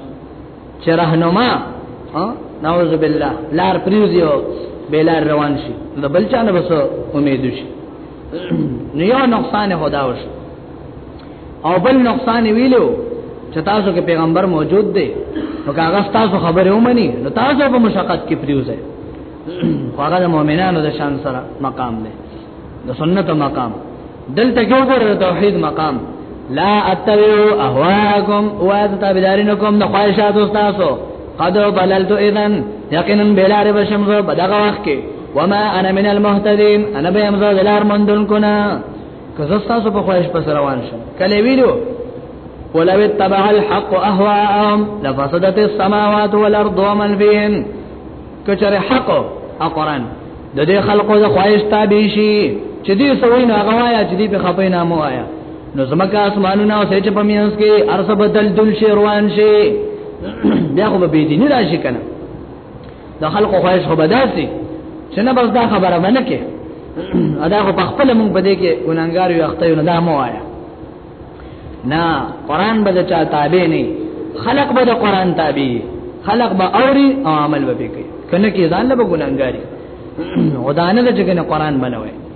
چې راهنما نعوذ بالله لار پریوزیو بلار روان شي د بل چا نه بس امید شي نو یو نقصان هدا وشي او بل نقصان ویلو چې تاسو کې پیغمبر موجود دی نو هغه تاسو خبره ومني نو تاسو په مشقت کې پریوځي هغه د مؤمنانو د شان سره مقام دی د سنت مقام دلته کې وګوره توحید مقام لا اتبعوا اهواءکم واتبعوا د خواهشات تاسو قد بللت اذن یقینا بلاره بشم زو بدغه وخت کې وما انا من المهتدين انا به امزو دلار مندون کنا که زه تاسو په خواهش پس روان شم کله ویلو ولو اتبع الحق اهواهم لفسدت السماوات والارض ومن فيهن کچره حق او قران د دې خلقو د خواهش تابع شي چې دې سوي نه غوايا چې دې په خپې نامو آیا نو زمکه اسمانونه او سچ په میانس کې ارسه بدل دل شي روان شي بیا خو به دې نه راشي کنه د خلکو خواهش خو بداسي چې نه بس دا خبره باندې کې ادا خو په خپل مونږ بده کې ګناګار یو اخته نه دا مو آیا نه قران به چا تابع نه خلق به د قران تابع خلق به اوري او عمل به کوي کنه کې ځان له ګناګاری ودانه چې کنه قران بنوي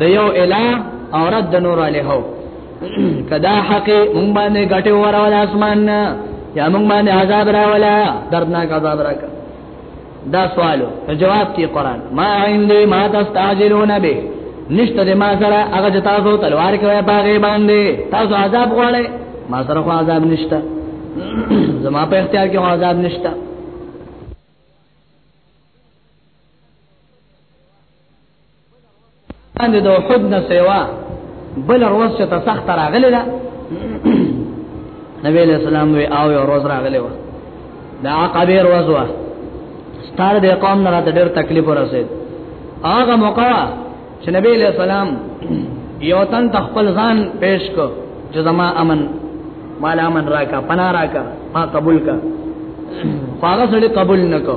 د یو اله او رد نور علیه کدا حق مونږ باندې غټه وراول اسمان یا مونږ باندې عذاب راولا دردناک عذاب راک دا سوالو جواب کی قران ما عندي ما تستعجلون به نشته د ما سره هغه چې تاسو تلوار کوي باغې باندې تاسو عذاب غواړئ ما سره خو عذاب نشته زما په اختیار کې عذاب نشته باندې د احد نه سیوا بل روز چې ته سخت راغلی دا نبی له سلام وی او یو روز راغلی و دا عقبه روز و ستاره د قوم نه راته ډېر تکلیف ورسېد هغه موقع چې نبی له سلام یو تن تخپل ځان پیش کو چې زما امن مال امن راکا پنا راکا ما قبول کا فارغ سره قبول نکو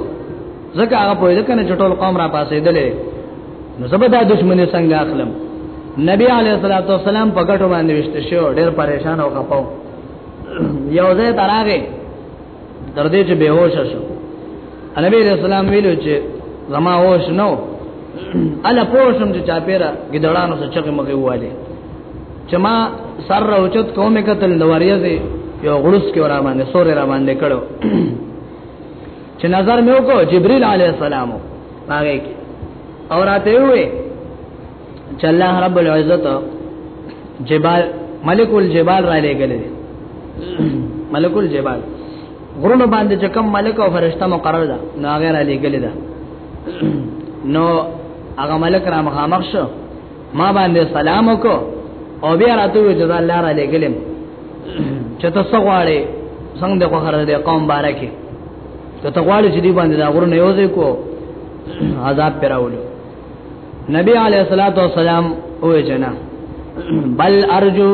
ځکه هغه په دې کنه چټول قوم را پاسې دلې نو زبدا دشمنی څنګه اخلم نبی علیہ الصلوۃ والسلام په ګټو باندې وشته شو ډېر پریشان او خپاو یو ځای تراغه تر دې چې بهوش شو نبی رسول الله ویلو چې زما هوش نو الا پوښم چې چا پیرا ګډړانو څخه چغه مګي واله چې ما سر راوچت کومه قتل نواریه دي یو غلوس کې ورا باندې سور را باندې کړو چې نظر مې وکړ جبريل عليه السلام هغه کې اور اته وې چې الله رب العزت جبال ملک الجبال را لګل ملک الجبال غرونو باندې چې کوم ملک او فرشتہ مقرر ده نو هغه را لګل ده نو هغه ملک را مخامخ شو ما باندې سلام وکړو او بیا راته وی چې الله را لګلم چې تاسو غواړي څنګه د خوخر د قوم بارکه ته غواړي چې دی باندې دا غرونه یوځې کو عذاب پراولو نبی علیہ الصلوۃ والسلام او جنا بل ارجو